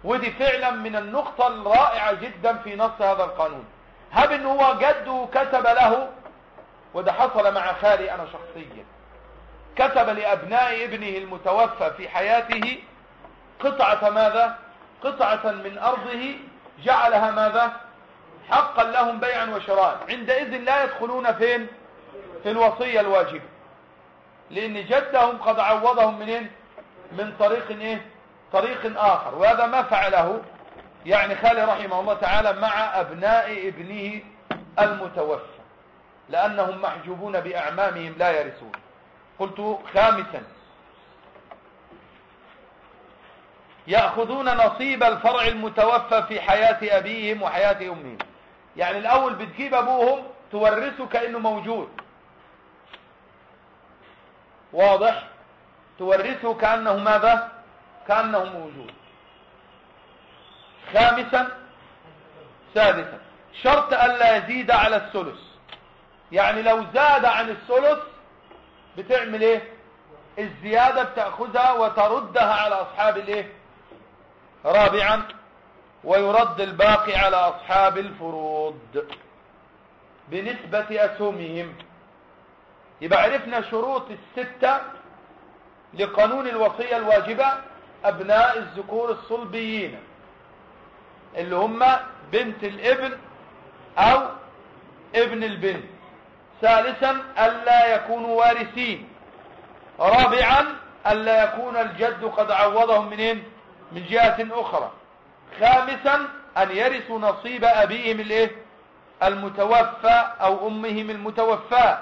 [SPEAKER 1] ودي فعلا من النقطة الرائعة جدا في نص هذا القانون. هب إن هو جده كتب له وده حصل مع خالي أنا شخصيا. كتب لأبناء ابنه المتوفى في حياته قطعة ماذا؟ قطعة من أرضه جعلها ماذا؟ حقا لهم بيعا وشراء. عندئذ لا يدخلون فين؟ في الوصية الواجبة لأن جدهم قد عوضهم منين من طريق إيه؟ طريق آخر. وهذا ما فعله يعني خالي رحمه الله تعالى مع أبناء ابنه المتوفى لأنهم محجوبون بأعمامهم لا يرثون. قلت خامسا يأخذون نصيب الفرع المتوفى في حياة أبيهم وحياة أمهم. يعني الأول بتجيب أبوهم تورثه كأنه موجود. واضح؟ تورثه كأنه ماذا؟ كأنه موجود خامسا سادسا شرط ألا يزيد على الثلث. يعني لو زاد عن الثلث بتعمل إيه؟ الزيادة بتأخذها وتردها على أصحاب الإيه؟ رابعا ويرد الباقي على أصحاب الفروض. بنسبة أسهمهم. يبقى عرفنا شروط الستة لقانون الوصية الواجبة أبناء الذكور الصلبيين اللي هم بنت الابن أو ابن البنت. ثالثا ألا يكونوا وارثين. رابعا ألا يكون الجد قد عوضهم منين من جهة أخرى. خامسا أن يرثوا نصيب أبيهم الإيه؟ المتوفى أو أمهم المتوفى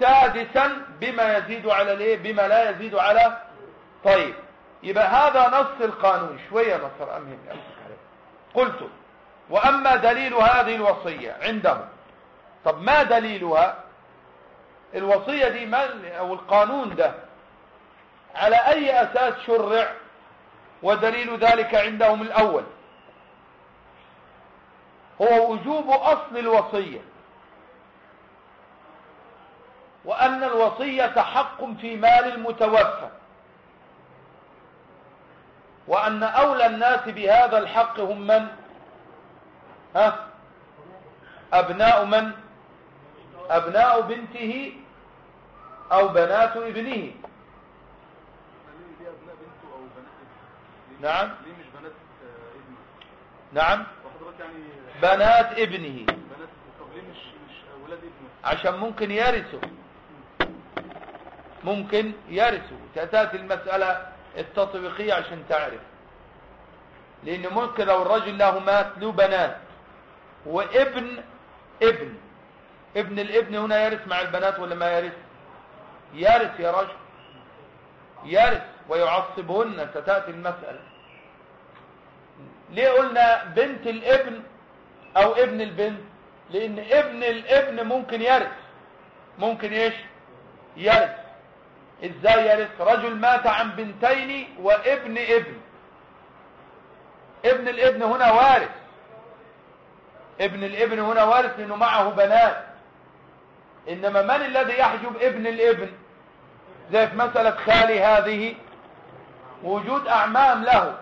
[SPEAKER 1] سادسا بما يزيد على الايه؟ بما لا يزيد على طيب. يبقى هذا نص القانون. شوية مصر أمهم قلت وأما دليل هذه الوصية عندهم. طب ما دليلها؟ الوصية دي ما أو القانون ده على أي أساس شرع؟ ودليل ذلك عندهم الأول. هو وجوب أصل الوصية. وأن الوصية حق في مال المتوفى. وأن أولى الناس بهذا الحق هم من؟ ها؟ أبناء من؟ أبناء بنته أو بنات ابنه.
[SPEAKER 4] ليه ليه ابناء بنته أو بنات ابنه؟ ليه-
[SPEAKER 1] نعم.
[SPEAKER 4] ليه مش بنات ابنه
[SPEAKER 1] نعم.
[SPEAKER 4] وحضرتك يعني
[SPEAKER 1] بنات ابنه.
[SPEAKER 4] بنات طب ليه مش مش أولاد ابنه؟
[SPEAKER 1] عشان ممكن يرثوا ممكن يرثوا تأتي المسألة التطبيقية عشان تعرف. لأن ممكن لو الرجل له مات له بنات. وابن ابن. ابن الابن هنا يرث مع البنات ولا ما يرث؟ يرث يا رجل. يرث ويعصبهن. ستأتي المسألة. ليه قلنا بنت الابن أو ابن البنت؟ لأن ابن الابن ممكن يرث. ممكن إيش؟ يرث. إزاي يرث؟ رجل مات عن بنتين وابن ابن. ابن الابن هنا وارث. ابن الابن هنا وارث لأنه معه بنات. إنما من الذي يحجب ابن الابن؟ زي في مسألة خالي هذه. وجود أعمام له.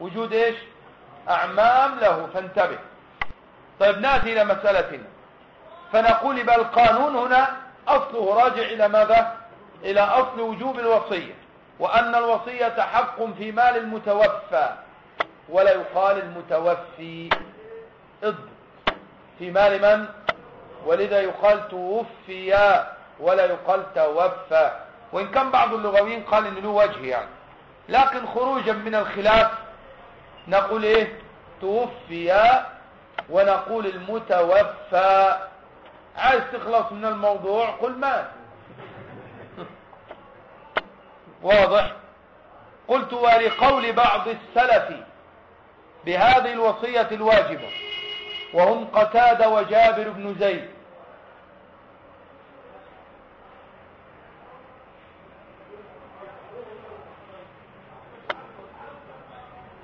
[SPEAKER 1] وجود إيش؟ أعمام له. فانتبه. طيب نأتي إلى مسألتنا فنقول بل القانون هنا أصله راجع إلى ماذا؟ إلى أصل وجوب الوصية وأن الوصية حق في مال المتوفى ولا يقال المتوفي اضبط في مال من؟ ولذا يقال توفي ولا يقال توفى. وإن كان بعض اللغويين قال إن له وجه يعني. لكن خروجا من الخلاف نقول إيه؟ توفي ونقول المتوفى. عايز تخلص من الموضوع قل مات. واضح؟ قلت ولقول بعض السلف بهذه الوصية الواجبة وهم قتادة وجابر بن زيد.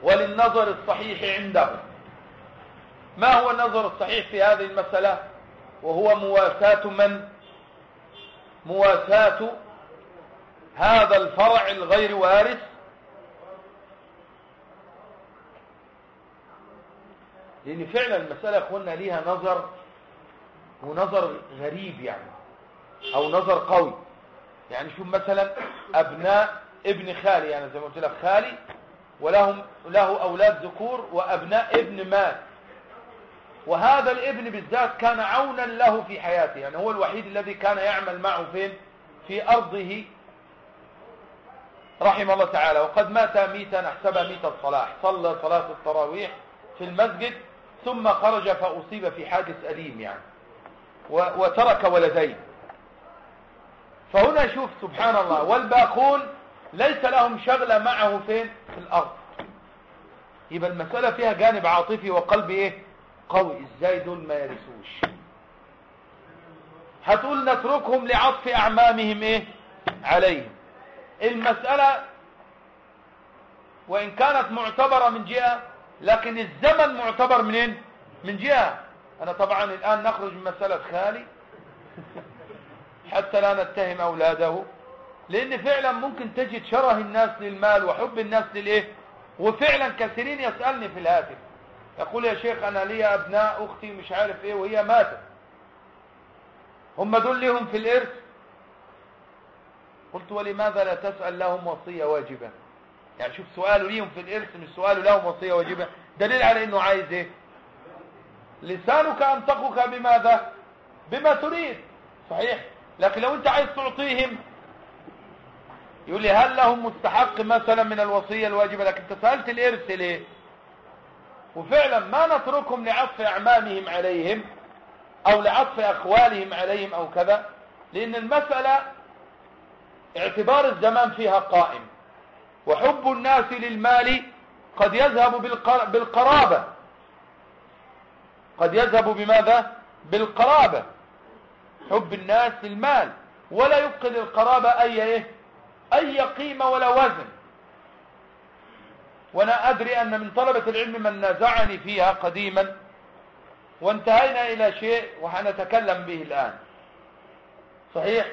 [SPEAKER 1] وللنظر الصحيح عندهم. ما هو النظر الصحيح في هذه المسألة؟ وهو مواساة من؟ مواساة هذا الفرع الغير وارث؟ لأن فعلا المسألة اخوانا ليها نظر ونظر غريب يعني أو نظر قوي. يعني شوف مثلا أبناء ابن خالي يعني زي ما قلت لك خالي ولهم له أولاد ذكور وأبناء ابن مات. وهذا الابن بالذات كان عونا له في حياته يعني هو الوحيد الذي كان يعمل معه فين؟ في أرضه رحمه الله تعالى وقد مات ميتا احسبها ميت الصلاح. صلى صلاة التراويح في المسجد ثم خرج فأصيب في حادث أليم يعني. وترك ولدين. فهنا شوف سبحان الله والباقون ليس لهم شغلة معه فين؟ في الأرض. يبقى المسألة فيها جانب عاطفي وقلبي إيه؟ قوي. إزاي دول ما يرثوش؟ هتقول نتركهم لعطف أعمامهم إيه؟ عليهم. المسألة وإن كانت معتبرة من جهة لكن الزمن معتبر منين؟ من جهة. أنا طبعا الآن نخرج من مسألة خالي حتى لا نتهم أولاده لأن فعلا ممكن تجد شره الناس للمال وحب الناس للإيه؟ وفعلا كثيرين يسألني في الهاتف. يقول يا شيخ أنا لي أبناء أختي مش عارف إيه وهي ماتت. هم دول لهم في الإرث؟ قلت ولماذا لا تسأل لهم وصية واجبة؟ يعني شوف سؤاله ليهم في الإرث مش سؤاله لهم وصية واجبة. دليل على إنه عايز إيه؟ لسانك أنطقك بماذا؟ بما تريد. صحيح. لكن لو أنت عايز تعطيهم يقول لي هل لهم مستحق مثلا من الوصية الواجبة؟ لكن أنت سألت الإرث ليه؟ وفعلا ما نتركهم لعطف أعمامهم عليهم أو لعطف أخوالهم عليهم أو كذا لأن المسألة اعتبار الزمان فيها قائم. وحب الناس للمال قد يذهب بالقرابة. قد يذهب بماذا؟ بالقرابة. حب الناس للمال. ولا يبقي للقرابة أي إيه؟ أي قيمة ولا وزن. وأنا أدري أن من طلبة العلم من نازعني فيها قديما. وانتهينا إلى شيء وحنتكلم به الآن. صحيح؟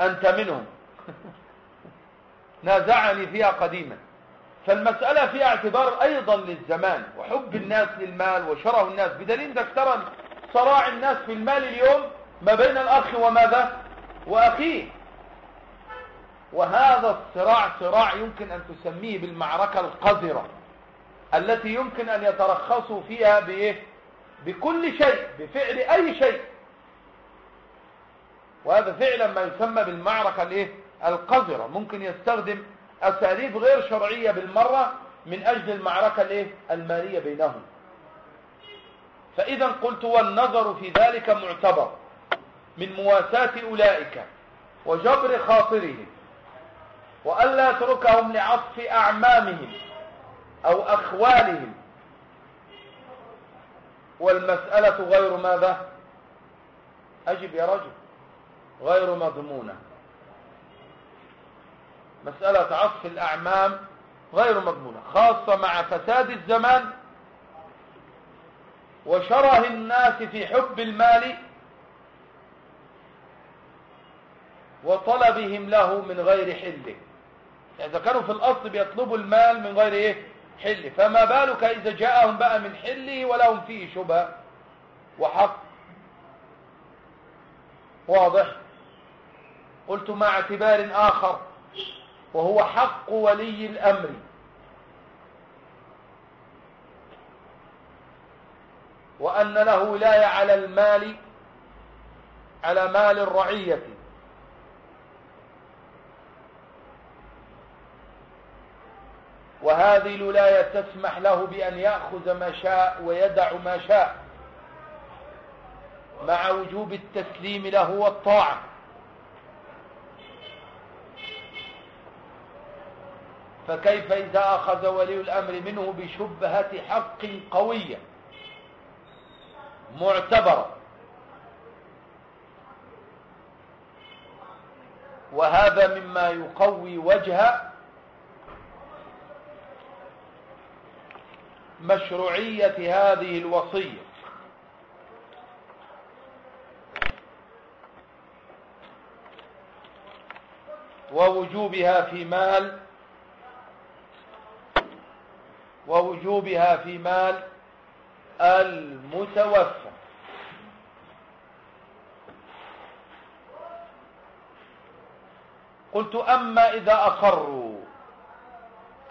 [SPEAKER 1] أنت منهم. نازعني فيها قديما. فالمسألة فيها اعتبار أيضا للزمان وحب الناس للمال وشره الناس. بدليل ذلك ترى صراع الناس في المال اليوم ما بين الأخ وماذا وأخيه وهذا الصراع صراع يمكن أن تسميه بالمعركة القذرة التي يمكن أن يترخصوا فيها بإيه؟ بكل شيء بفعل أي شيء. وهذا فعلا ما يسمى بالمعركة الإيه؟ القذرة ممكن يستخدم أساليب غير شرعية بالمرة من أجل المعركة الايه المالية بينهم. فإذا قلت والنظر في ذلك معتبر من مواساة أولئك وجبر خاطرهم وألا يتركهم لعطف أعمامهم أو أخوالهم. والمسألة غير ماذا؟ أجب يا رجل غير مضمونة. مسألة عطف الأعمام غير مضمونة خاصة مع فساد الزمان وشره الناس في حب المال وطلبهم له من غير حله يعني إذا كانوا في الأصل بيطلبوا المال من غير إيه؟ حله فما بالك إذا جاءهم بقى من حله ولهم فيه شبهة وحق. واضح؟ قلت مع اعتبار آخر. وهو حق ولي الأمر. وأن له ولاية على المال على مال الرعية. وهذه الولاية تسمح له بأن يأخذ ما شاء ويدع ما شاء مع وجوب التسليم له والطاعة. فكيف إذا أخذ ولي الأمر منه بشبهة حق قوية معتبرة وهذا مما يقوي وجه مشروعية هذه الوصية. ووجوبها في مال ووجوبها في مال المتوفى. قلت أما إذا أقروا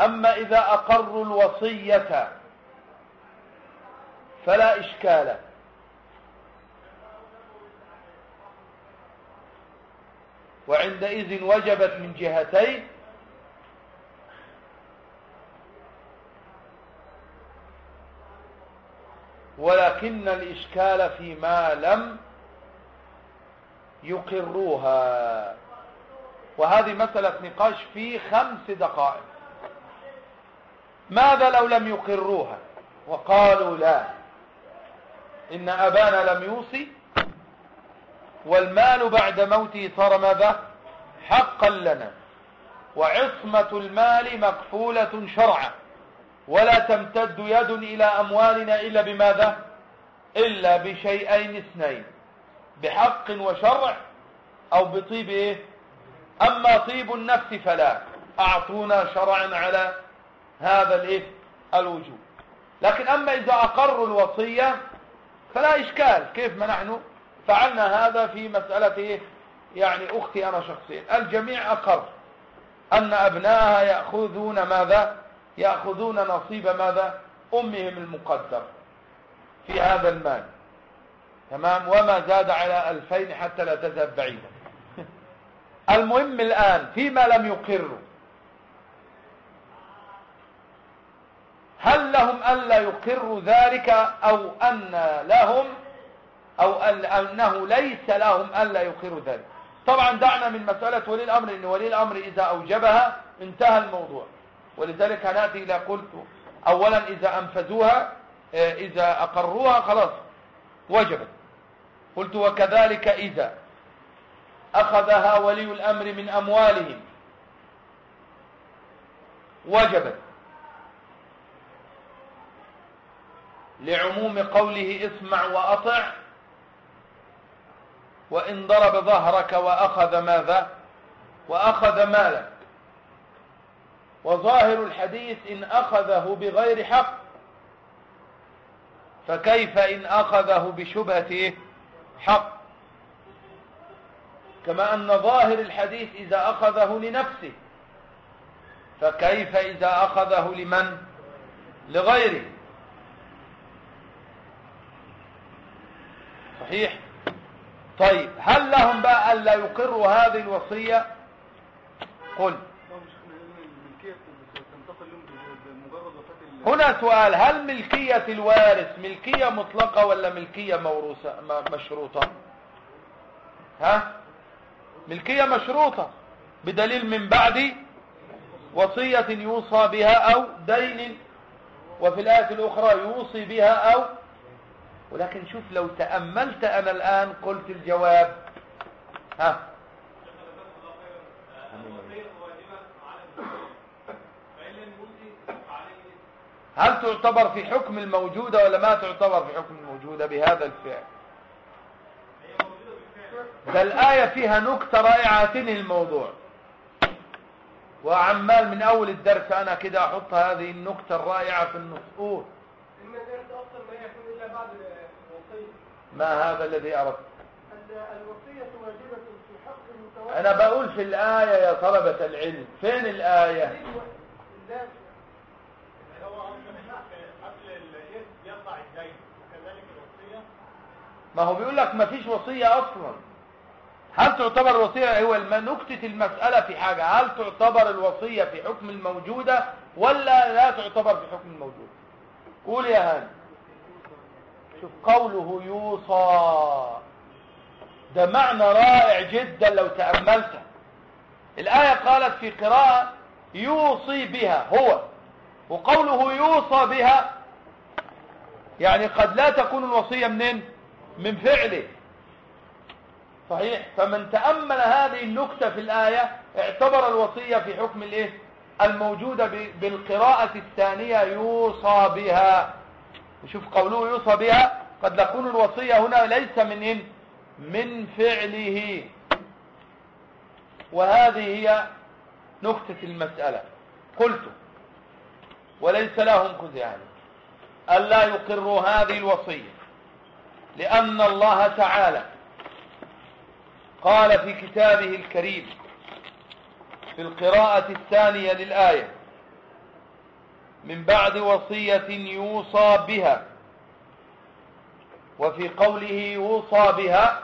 [SPEAKER 1] أما إذا أقروا الوصية فلا إشكال. وعندئذ وجبت من جهتين ولكن الإشكال فيما لم يقروها. وهذه مسألة نقاش في خمس دقائق. ماذا لو لم يقروها؟ وقالوا لا. إن أبانا لم يوصي والمال بعد موته صار ماذا؟ حقا لنا. وعصمة المال مكفولة شرعا. ولا تمتد يد إلى أموالنا إلا بماذا؟ إلا بشيئين اثنين بحق وشرع أو بطيب إيه؟ أما طيب النفس فلا. أعطونا شرعا على هذا الإيه؟ الوجوب. لكن أما إذا أقروا الوصية فلا إشكال. كيف ما نحن فعلنا هذا في مسألة إيه؟ يعني أختي أنا شخصيا. الجميع أقر أن أبنائها يأخذون ماذا؟ يأخذون نصيب ماذا؟ أمهم المقدر في هذا المال. تمام؟ وما زاد على ألفين حتى لا تذهب بعيدا. المهم الآن فيما لم يقروا. هل لهم ألا يقروا ذلك أو أن لهم أو أنه ليس لهم ألا يقروا ذلك؟ طبعا دعنا من مسألة ولي الأمر إن ولي الأمر إذا أوجبها انتهى الموضوع. ولذلك هنأتي إلى قلت أولا إذا أنفذوها إذا أقروها خلاص وجبت. قلت وكذلك إذا أخذها ولي الأمر من أموالهم. وجبت. لعموم قوله اسمع وأطع وإن ضرب ظهرك وأخذ ماذا؟ وأخذ مالك وظاهر الحديث إن أخذه بغير حق. فكيف إن أخذه بشبهة حق؟ كما أن ظاهر الحديث إذا أخذه لنفسه. فكيف إذا أخذه لمن؟ لغيره. صحيح؟ طيب هل لهم بقى ألا يقروا هذه الوصية؟ قل
[SPEAKER 4] لا مش إحنا قلنا الملكية تنتقل لهم بمجرد وفاة ال-
[SPEAKER 1] هنا سؤال هل ملكية الوارث ملكية مطلقة ولا ملكية موروثة مشروطة؟ ها؟ ملكية مشروطة بدليل من بعد وصية يوصى بها أو دين وفي الآية الأخرى يوصي بها أو ولكن شوف لو تأملت أنا الآن قلت الجواب. ها؟ هل تعتبر في حكم الموجودة ولا ما تعتبر في حكم الموجودة بهذا الفعل؟ ده الآية فيها نكتة رائعة تنهي الموضوع. وعمال من أول الدرس أنا كده أحط هذه النكتة الرائعة في النص. قول.
[SPEAKER 3] إن الإرث أصلا ما يكون إلا بعد الوصية.
[SPEAKER 1] ما هذا الذي أردت؟
[SPEAKER 3] ال- الوصية واجبة في حق المتوفى.
[SPEAKER 1] أنا بقول في الآية يا طلبة العلم. فين الآية؟
[SPEAKER 5] أصلا
[SPEAKER 1] ما هو بيقول لك ما فيش وصية أصلا. هل تعتبر الوصية هو نكتة المسألة في حاجة. هل تعتبر الوصية في حكم الموجودة ولا لا تعتبر في حكم الموجودة؟ قول يا هاني. شوف قوله يوصى. ده معنى رائع جدا لو تأملته. الآية قالت في قراءة يوصي بها هو. وقوله يوصى بها يعني قد لا تكون الوصية منين؟ من فعله. صحيح؟ فمن تأمل هذه النكتة في الآية اعتبر الوصية في حكم الإيه؟ الموجودة بالقراءة الثانية يوصى بها. وشوف قوله يوصى بها قد تكون الوصية هنا ليس من إن من فعله. وهذه هي نكتة المسألة. قلت وليس لهم كذلك. ألا يقروا هذه الوصية لأن الله تعالى قال في كتابه الكريم في القراءة الثانية للآية من بعد وصية يوصى بها وفي قوله يوصى بها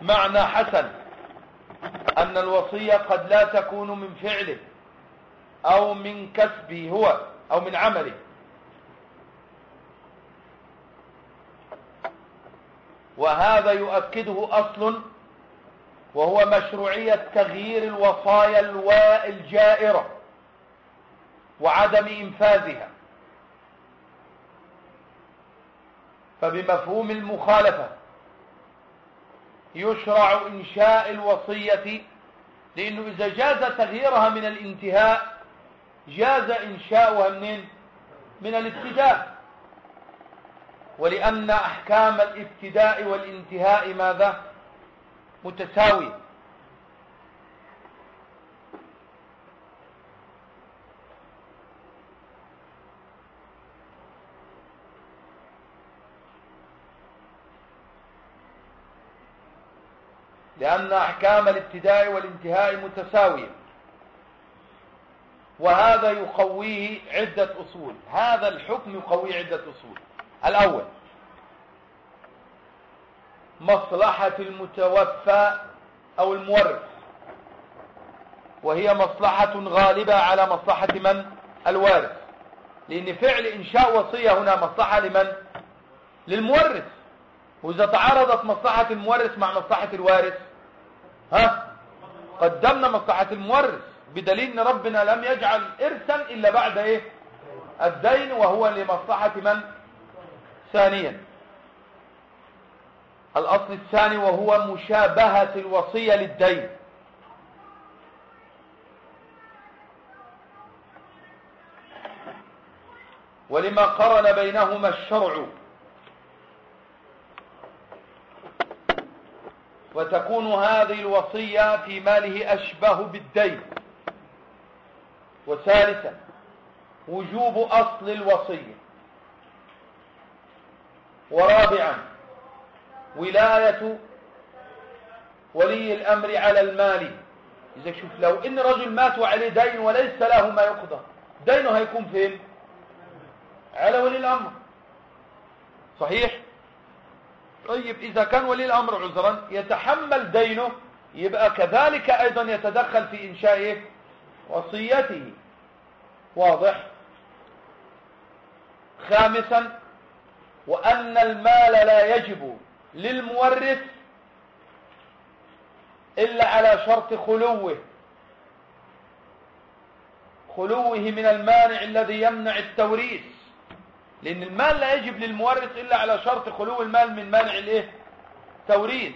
[SPEAKER 1] معنى حسن. أن الوصية قد لا تكون من فعله أو من كسبه هو أو من عمله. وهذا يؤكده أصل وهو مشروعية تغيير الوصايا الجائرة وعدم إنفاذها. فبمفهوم المخالفة يشرع إنشاء الوصية لأنه إذا جاز تغييرها من الانتهاء جاز إنشاؤها منين؟ من الابتداء. ولأن أحكام الابتداء والانتهاء ماذا؟ متساوية. لأن أحكام الابتداء والانتهاء متساوية. وهذا يقويه عدة أصول. هذا الحكم يقويه عدة أصول. الأول مصلحة المتوفى أو المورث. وهي مصلحة غالبة على مصلحة من؟ الوارث. لأن فعل إنشاء وصية هنا مصلحة لمن؟ للمورث. وإذا تعارضت مصلحة المورث مع مصلحة الوارث ها؟ قدمنا مصلحة المورث بدليل إن ربنا لم يجعل إرثا إلا بعد إيه؟ الدين وهو لمصلحة من؟ ثانيا. الأصل الثاني وهو مشابهة الوصية للدين. ولما قرن بينهما الشرع وتكون هذه الوصية في ماله أشبه بالدين. وثالثا وجوب أصل الوصية. ورابعا ولاية ولي الأمر على المال. إذا شوف لو إن رجل مات وعليه دين وليس له ما يقضى دينه هيكون فين؟ على ولي الأمر. صحيح؟ طيب إذا كان ولي الأمر عذرا يتحمل دينه يبقى كذلك أيضا يتدخل في إنشاء وصيته. واضح؟ خامسا وأن المال لا يجب للمورث إلا على شرط خلوه. خلوه من المانع الذي يمنع التوريث. لأن المال لا يجب للمورث إلا على شرط خلو المال من مانع الإيه؟ توريث.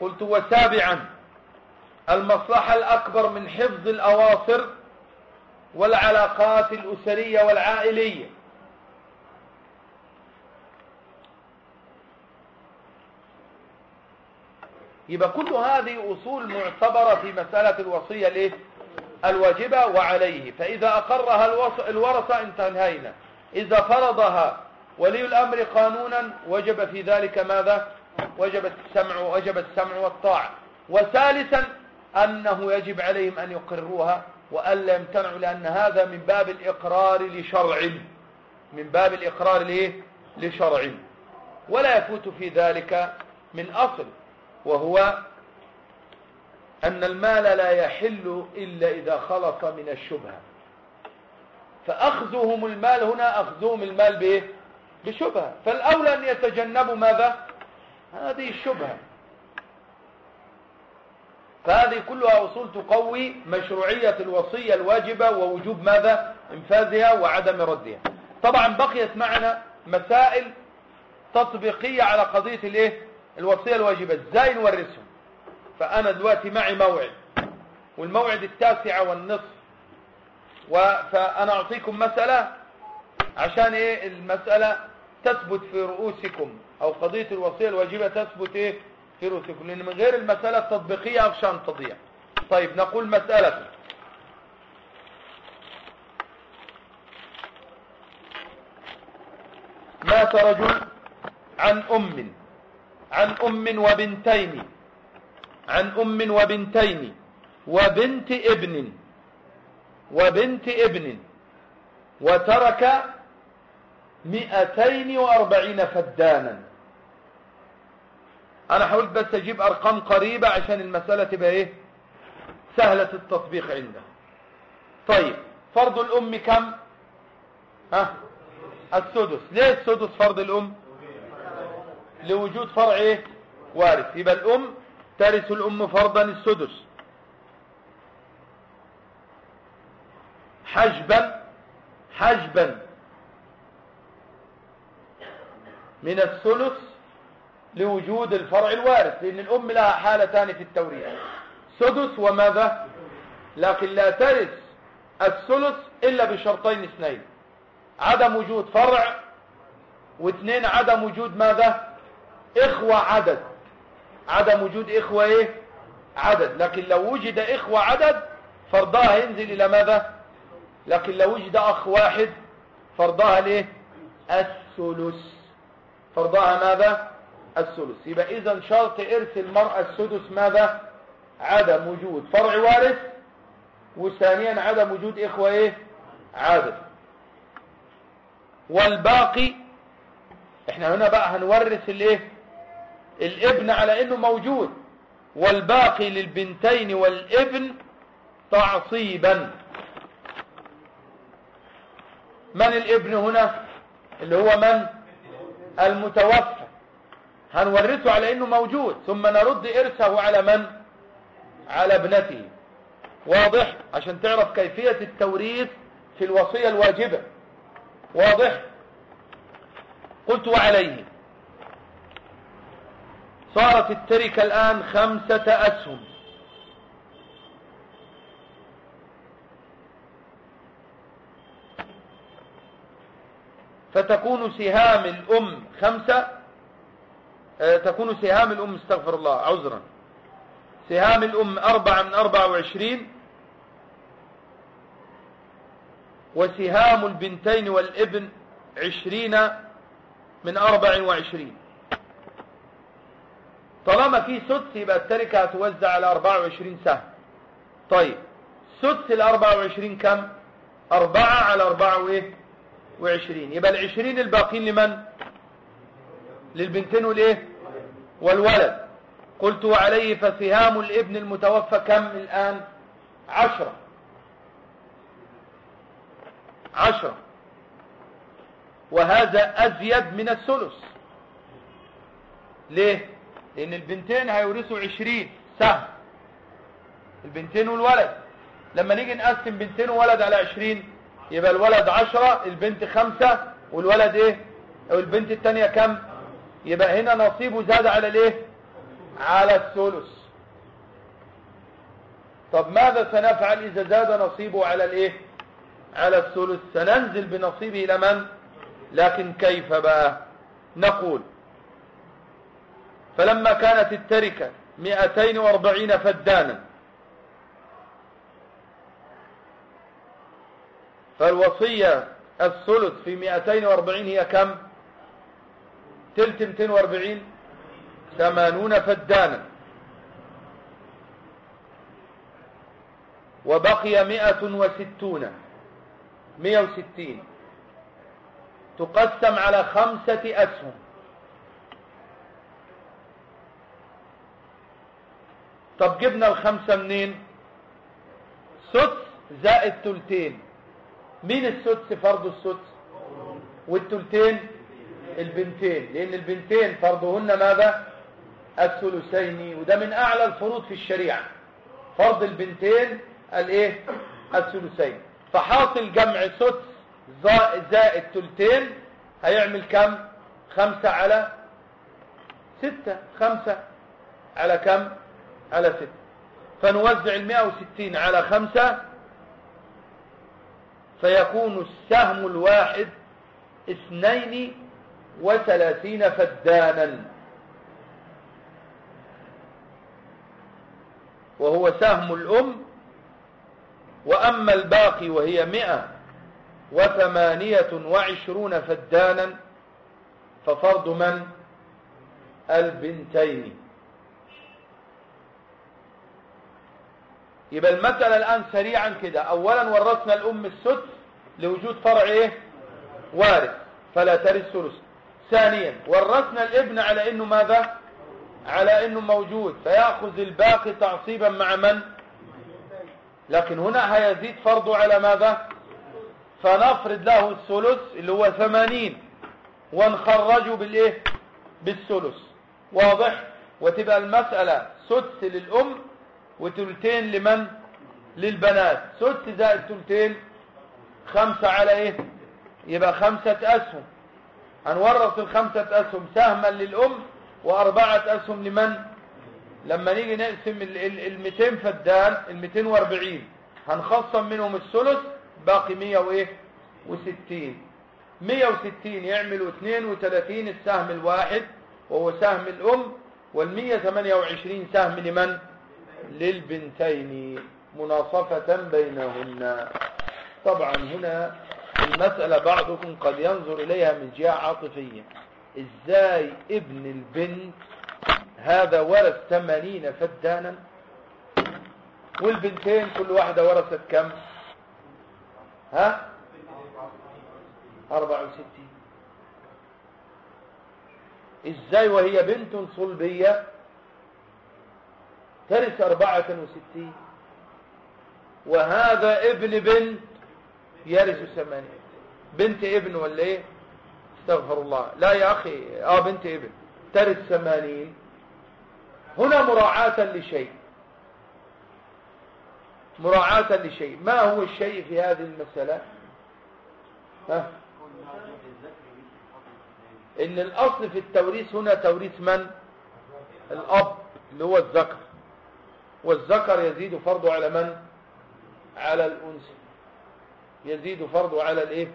[SPEAKER 1] قلت وسابعا المصلحة الأكبر من حفظ الأواصر والعلاقات الأسرية والعائلية. يبقى كل هذه أصول معتبرة في مسألة الوصية الإيه؟ الواجبة وعليه. فإذا أقرها الورثة انتهينا. إذا فرضها ولي الأمر قانونا وجب في ذلك ماذا؟ وجب السمع وجب السمع والطاعة. وثالثا أنه يجب عليهم أن يقروها وألا يمتنعوا لأن هذا من باب الإقرار لشرع. من باب الإقرار ليه لشرع. ولا يفوت في ذلك من أصل وهو أن المال لا يحل إلا إذا خلص من الشبهة. فأخذهم المال هنا أخذهم المال بإيه بشبهة. فالأولى أن يتجنبوا ماذا؟ هذه الشبهة. فهذه كلها أصول تقوي مشروعية الوصية الواجبة ووجوب ماذا؟ إنفاذها وعدم ردها. طبعا بقيت معنا مسائل تطبيقية على قضية الإيه؟ الوصية الواجبة. إزاي نورثهم فأنا دلوقتي معي موعد والموعد التاسعة والنصف. فأنا أعطيكم مسألة عشان إيه المسألة تثبت في رؤوسكم أو قضية الوصية الواجبة تثبت إيه في رؤوسكم. لأن من غير المسألة التطبيقية أن تضيع طيب نقول مسألة. مات رجل عن أم عن أم وبنتين. عن أم وبنتين وبنت ابن وبنت ابن وترك مئتين وأربعين فدانا. أنا حاولت بس أجيب أرقام قريبة عشان المسألة تبقى إيه؟ سهلة التطبيق عنده طيب فرض الأم كم؟ ها؟ السدس. ليه السدس فرض الأم؟ لوجود فرع إيه؟ وارث. يبقى الأم ترث الأم فرضا السدس. حجبا حجبا. من الثلث لوجود الفرع الوارث لأن الأم لها حالتان في التوريث. سدس وماذا؟ لكن لا ترث الثلث إلا بشرطين اثنين. عدم وجود فرع واثنين عدم وجود ماذا؟ إخوة عدد. عدم وجود إخوة إيه؟ عدد. لكن لو وجد إخوة عدد فرضها ينزل إلى ماذا؟ لكن لو وجد أخ واحد فرضها ليه الثلث. فرضها ماذا؟ الثلث. يبقى إذا شرط إرث المرأة السدس ماذا؟ عدم وجود. فرع وارث وثانيا عدم وجود إخوة إيه؟ عدد. والباقي إحنا هنا بقى هنورث الإيه؟ الابن على إنه موجود والباقي للبنتين والابن تعصيبا. من الابن هنا؟ اللي هو من؟ المتوفى. هنورثه على إنه موجود ثم نرد إرثه على من؟ على ابنته. واضح؟ عشان تعرف كيفية التوريث في الوصية الواجبة. واضح؟ قلت وعليه. صارت التركة الآن خمسة أسهم. فتكون سهام الأم خمسة آه، تكون سهام الأم استغفر الله عذرا. سهام الأم أربعة من أربعة وعشرين وسهام البنتين والابن عشرين من أربع وعشرين. طالما في سدس يبقى التركة هتوزع على أربعة وعشرين سهم. طيب سدس الأربعة وعشرين كم؟ أربعة على أربعة وإيه وعشرين. يبقى العشرين الباقين لمن؟ للبنتين والإيه؟ والولد. قلت عليه فسهام الابن المتوفى كم الآن؟ عشرة. عشرة. وهذا أزيد من الثلث. ليه؟ لأن البنتين هيورثوا عشرين سهم. البنتين والولد. لما نيجي نقسم بنتين وولد على عشرين يبقى الولد عشرة البنت خمسة والولد إيه؟ أو البنت التانية كم؟ يبقى هنا نصيبه زاد على الإيه؟ على الثلث. طب ماذا سنفعل إذا زاد نصيبه على الإيه؟ على الثلث؟ سننزل بنصيبه إلى من؟ لكن كيف بقى؟ نقول فلما كانت التركة 240 فدانا. فالوصية الثلث في 240 هي كم؟ تلت 240 ثمانون فدانا. وبقي مئة وستون مئة وستين. تقسم على خمسة أسهم. طب جبنا الخمسة منين؟ سدس زائد تلتين مين السدس فرض السدس؟ والتلتين؟ البنتين. لأن البنتين فرضهن ماذا؟ الثلثين. وده من أعلى الفروض في الشريعة. فرض البنتين الإيه؟ الثلثين. فحاصل جمع سدس زائد تلتين هيعمل كم؟ خمسة على ستة. خمسة على كم؟ على ستة فنوزع المئة وستين على خمسة. فيكون السهم الواحد اثنين وثلاثين فدانا. وهو سهم الأم. وأما الباقي وهي مئة وثمانية وعشرون فدانا. ففرض من؟ البنتين. يبقى المسألة الآن سريعا كده. أولا ورثنا الأم السدس لوجود فرع إيه؟ وارث. فلا ترث ثلث. ثانيا ورثنا الابن على إنه ماذا؟ على إنه موجود. فيأخذ الباقي تعصيبا مع من؟ لكن هنا هيزيد فرضه على ماذا؟ فنفرض له الثلث اللي هو ثمانين ونخرجه بالإيه؟ بالثلث. واضح؟ وتبقى المسألة سدس للأم وتلتين لمن؟ للبنات. سدس زائد تلتين خمسة على إيه؟ يبقى خمسة أسهم. هنورث الخمسة أسهم سهما للأم وأربعة أسهم لمن؟ لما نيجي نقسم ال 200 فدان ال 240 هنخصم منهم الثلث باقي 100 وإيه؟ و60 160 يعملوا 32 السهم الواحد وهو سهم الأم وال 128 سهم لمن؟ للبنتين مناصفة بينهن. طبعا هنا المسألة بعضكم قد ينظر إليها من جهة عاطفية. إزاي ابن البنت هذا ورث ثمانين فدانا؟ والبنتين كل واحدة ورثت كم؟ ها؟ أربع وستين. إزاي وهي بنت صلبية؟ ترث أربعة وستين. وهذا ابن بنت يرث ثمانية. بنت ابن ولا إيه؟ استغفر الله. لا يا أخي آه بنت ابن. ترث ثمانين. هنا مراعاة لشيء. مراعاة لشيء. ما هو الشيء في هذه المسألة؟ ها؟ إن الأصل في التوريث هنا توريث من؟ الأب اللي هو الذكر. والذكر يزيد فرضه على من؟ على الأنثى. يزيد فرضه على الإيه؟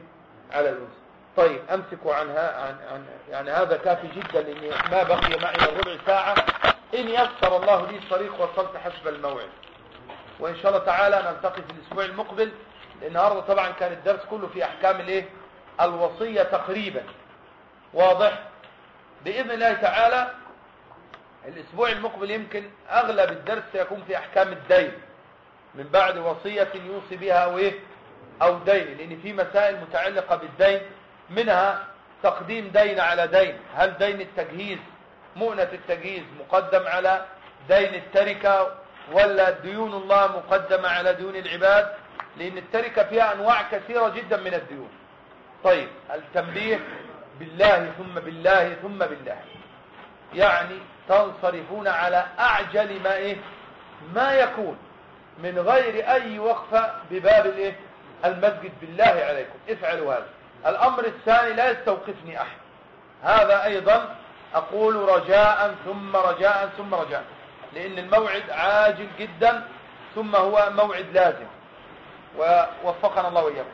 [SPEAKER 1] على الأنثى. طيب أمسكوا عنها عن, عن يعني هذا كافي جدا لاني ما بقي معي ربع ساعة. إن يسر الله لي الطريق وصلت حسب الموعد. وإن شاء الله تعالى نلتقي في الأسبوع المقبل لأن النهارده طبعا كان الدرس كله في أحكام الإيه؟ الوصية تقريبا. واضح؟ بإذن الله تعالى الأسبوع المقبل يمكن أغلب الدرس سيكون في أحكام الدين. من بعد وصية يوصي بها أو إيه؟ أو دين. لأن في مسائل متعلقة بالدين منها تقديم دين على دين. هل دين التجهيز مؤنة التجهيز مقدم على دين التركة ولا ديون الله مقدمة على ديون العباد؟ لأن التركة فيها أنواع كثيرة جدا من الديون. طيب التنبيه بالله ثم بالله ثم بالله. يعني تنصرفون على أعجل ما إيه؟ ما يكون من غير أي وقفة بباب الإيه؟ المسجد بالله عليكم. افعلوا هذا. الأمر الثاني لا يستوقفني أحد. هذا أيضا أقول رجاء ثم رجاء ثم رجاء. لأن الموعد عاجل جدا ثم هو موعد لازم. ووفقنا الله وإياكم.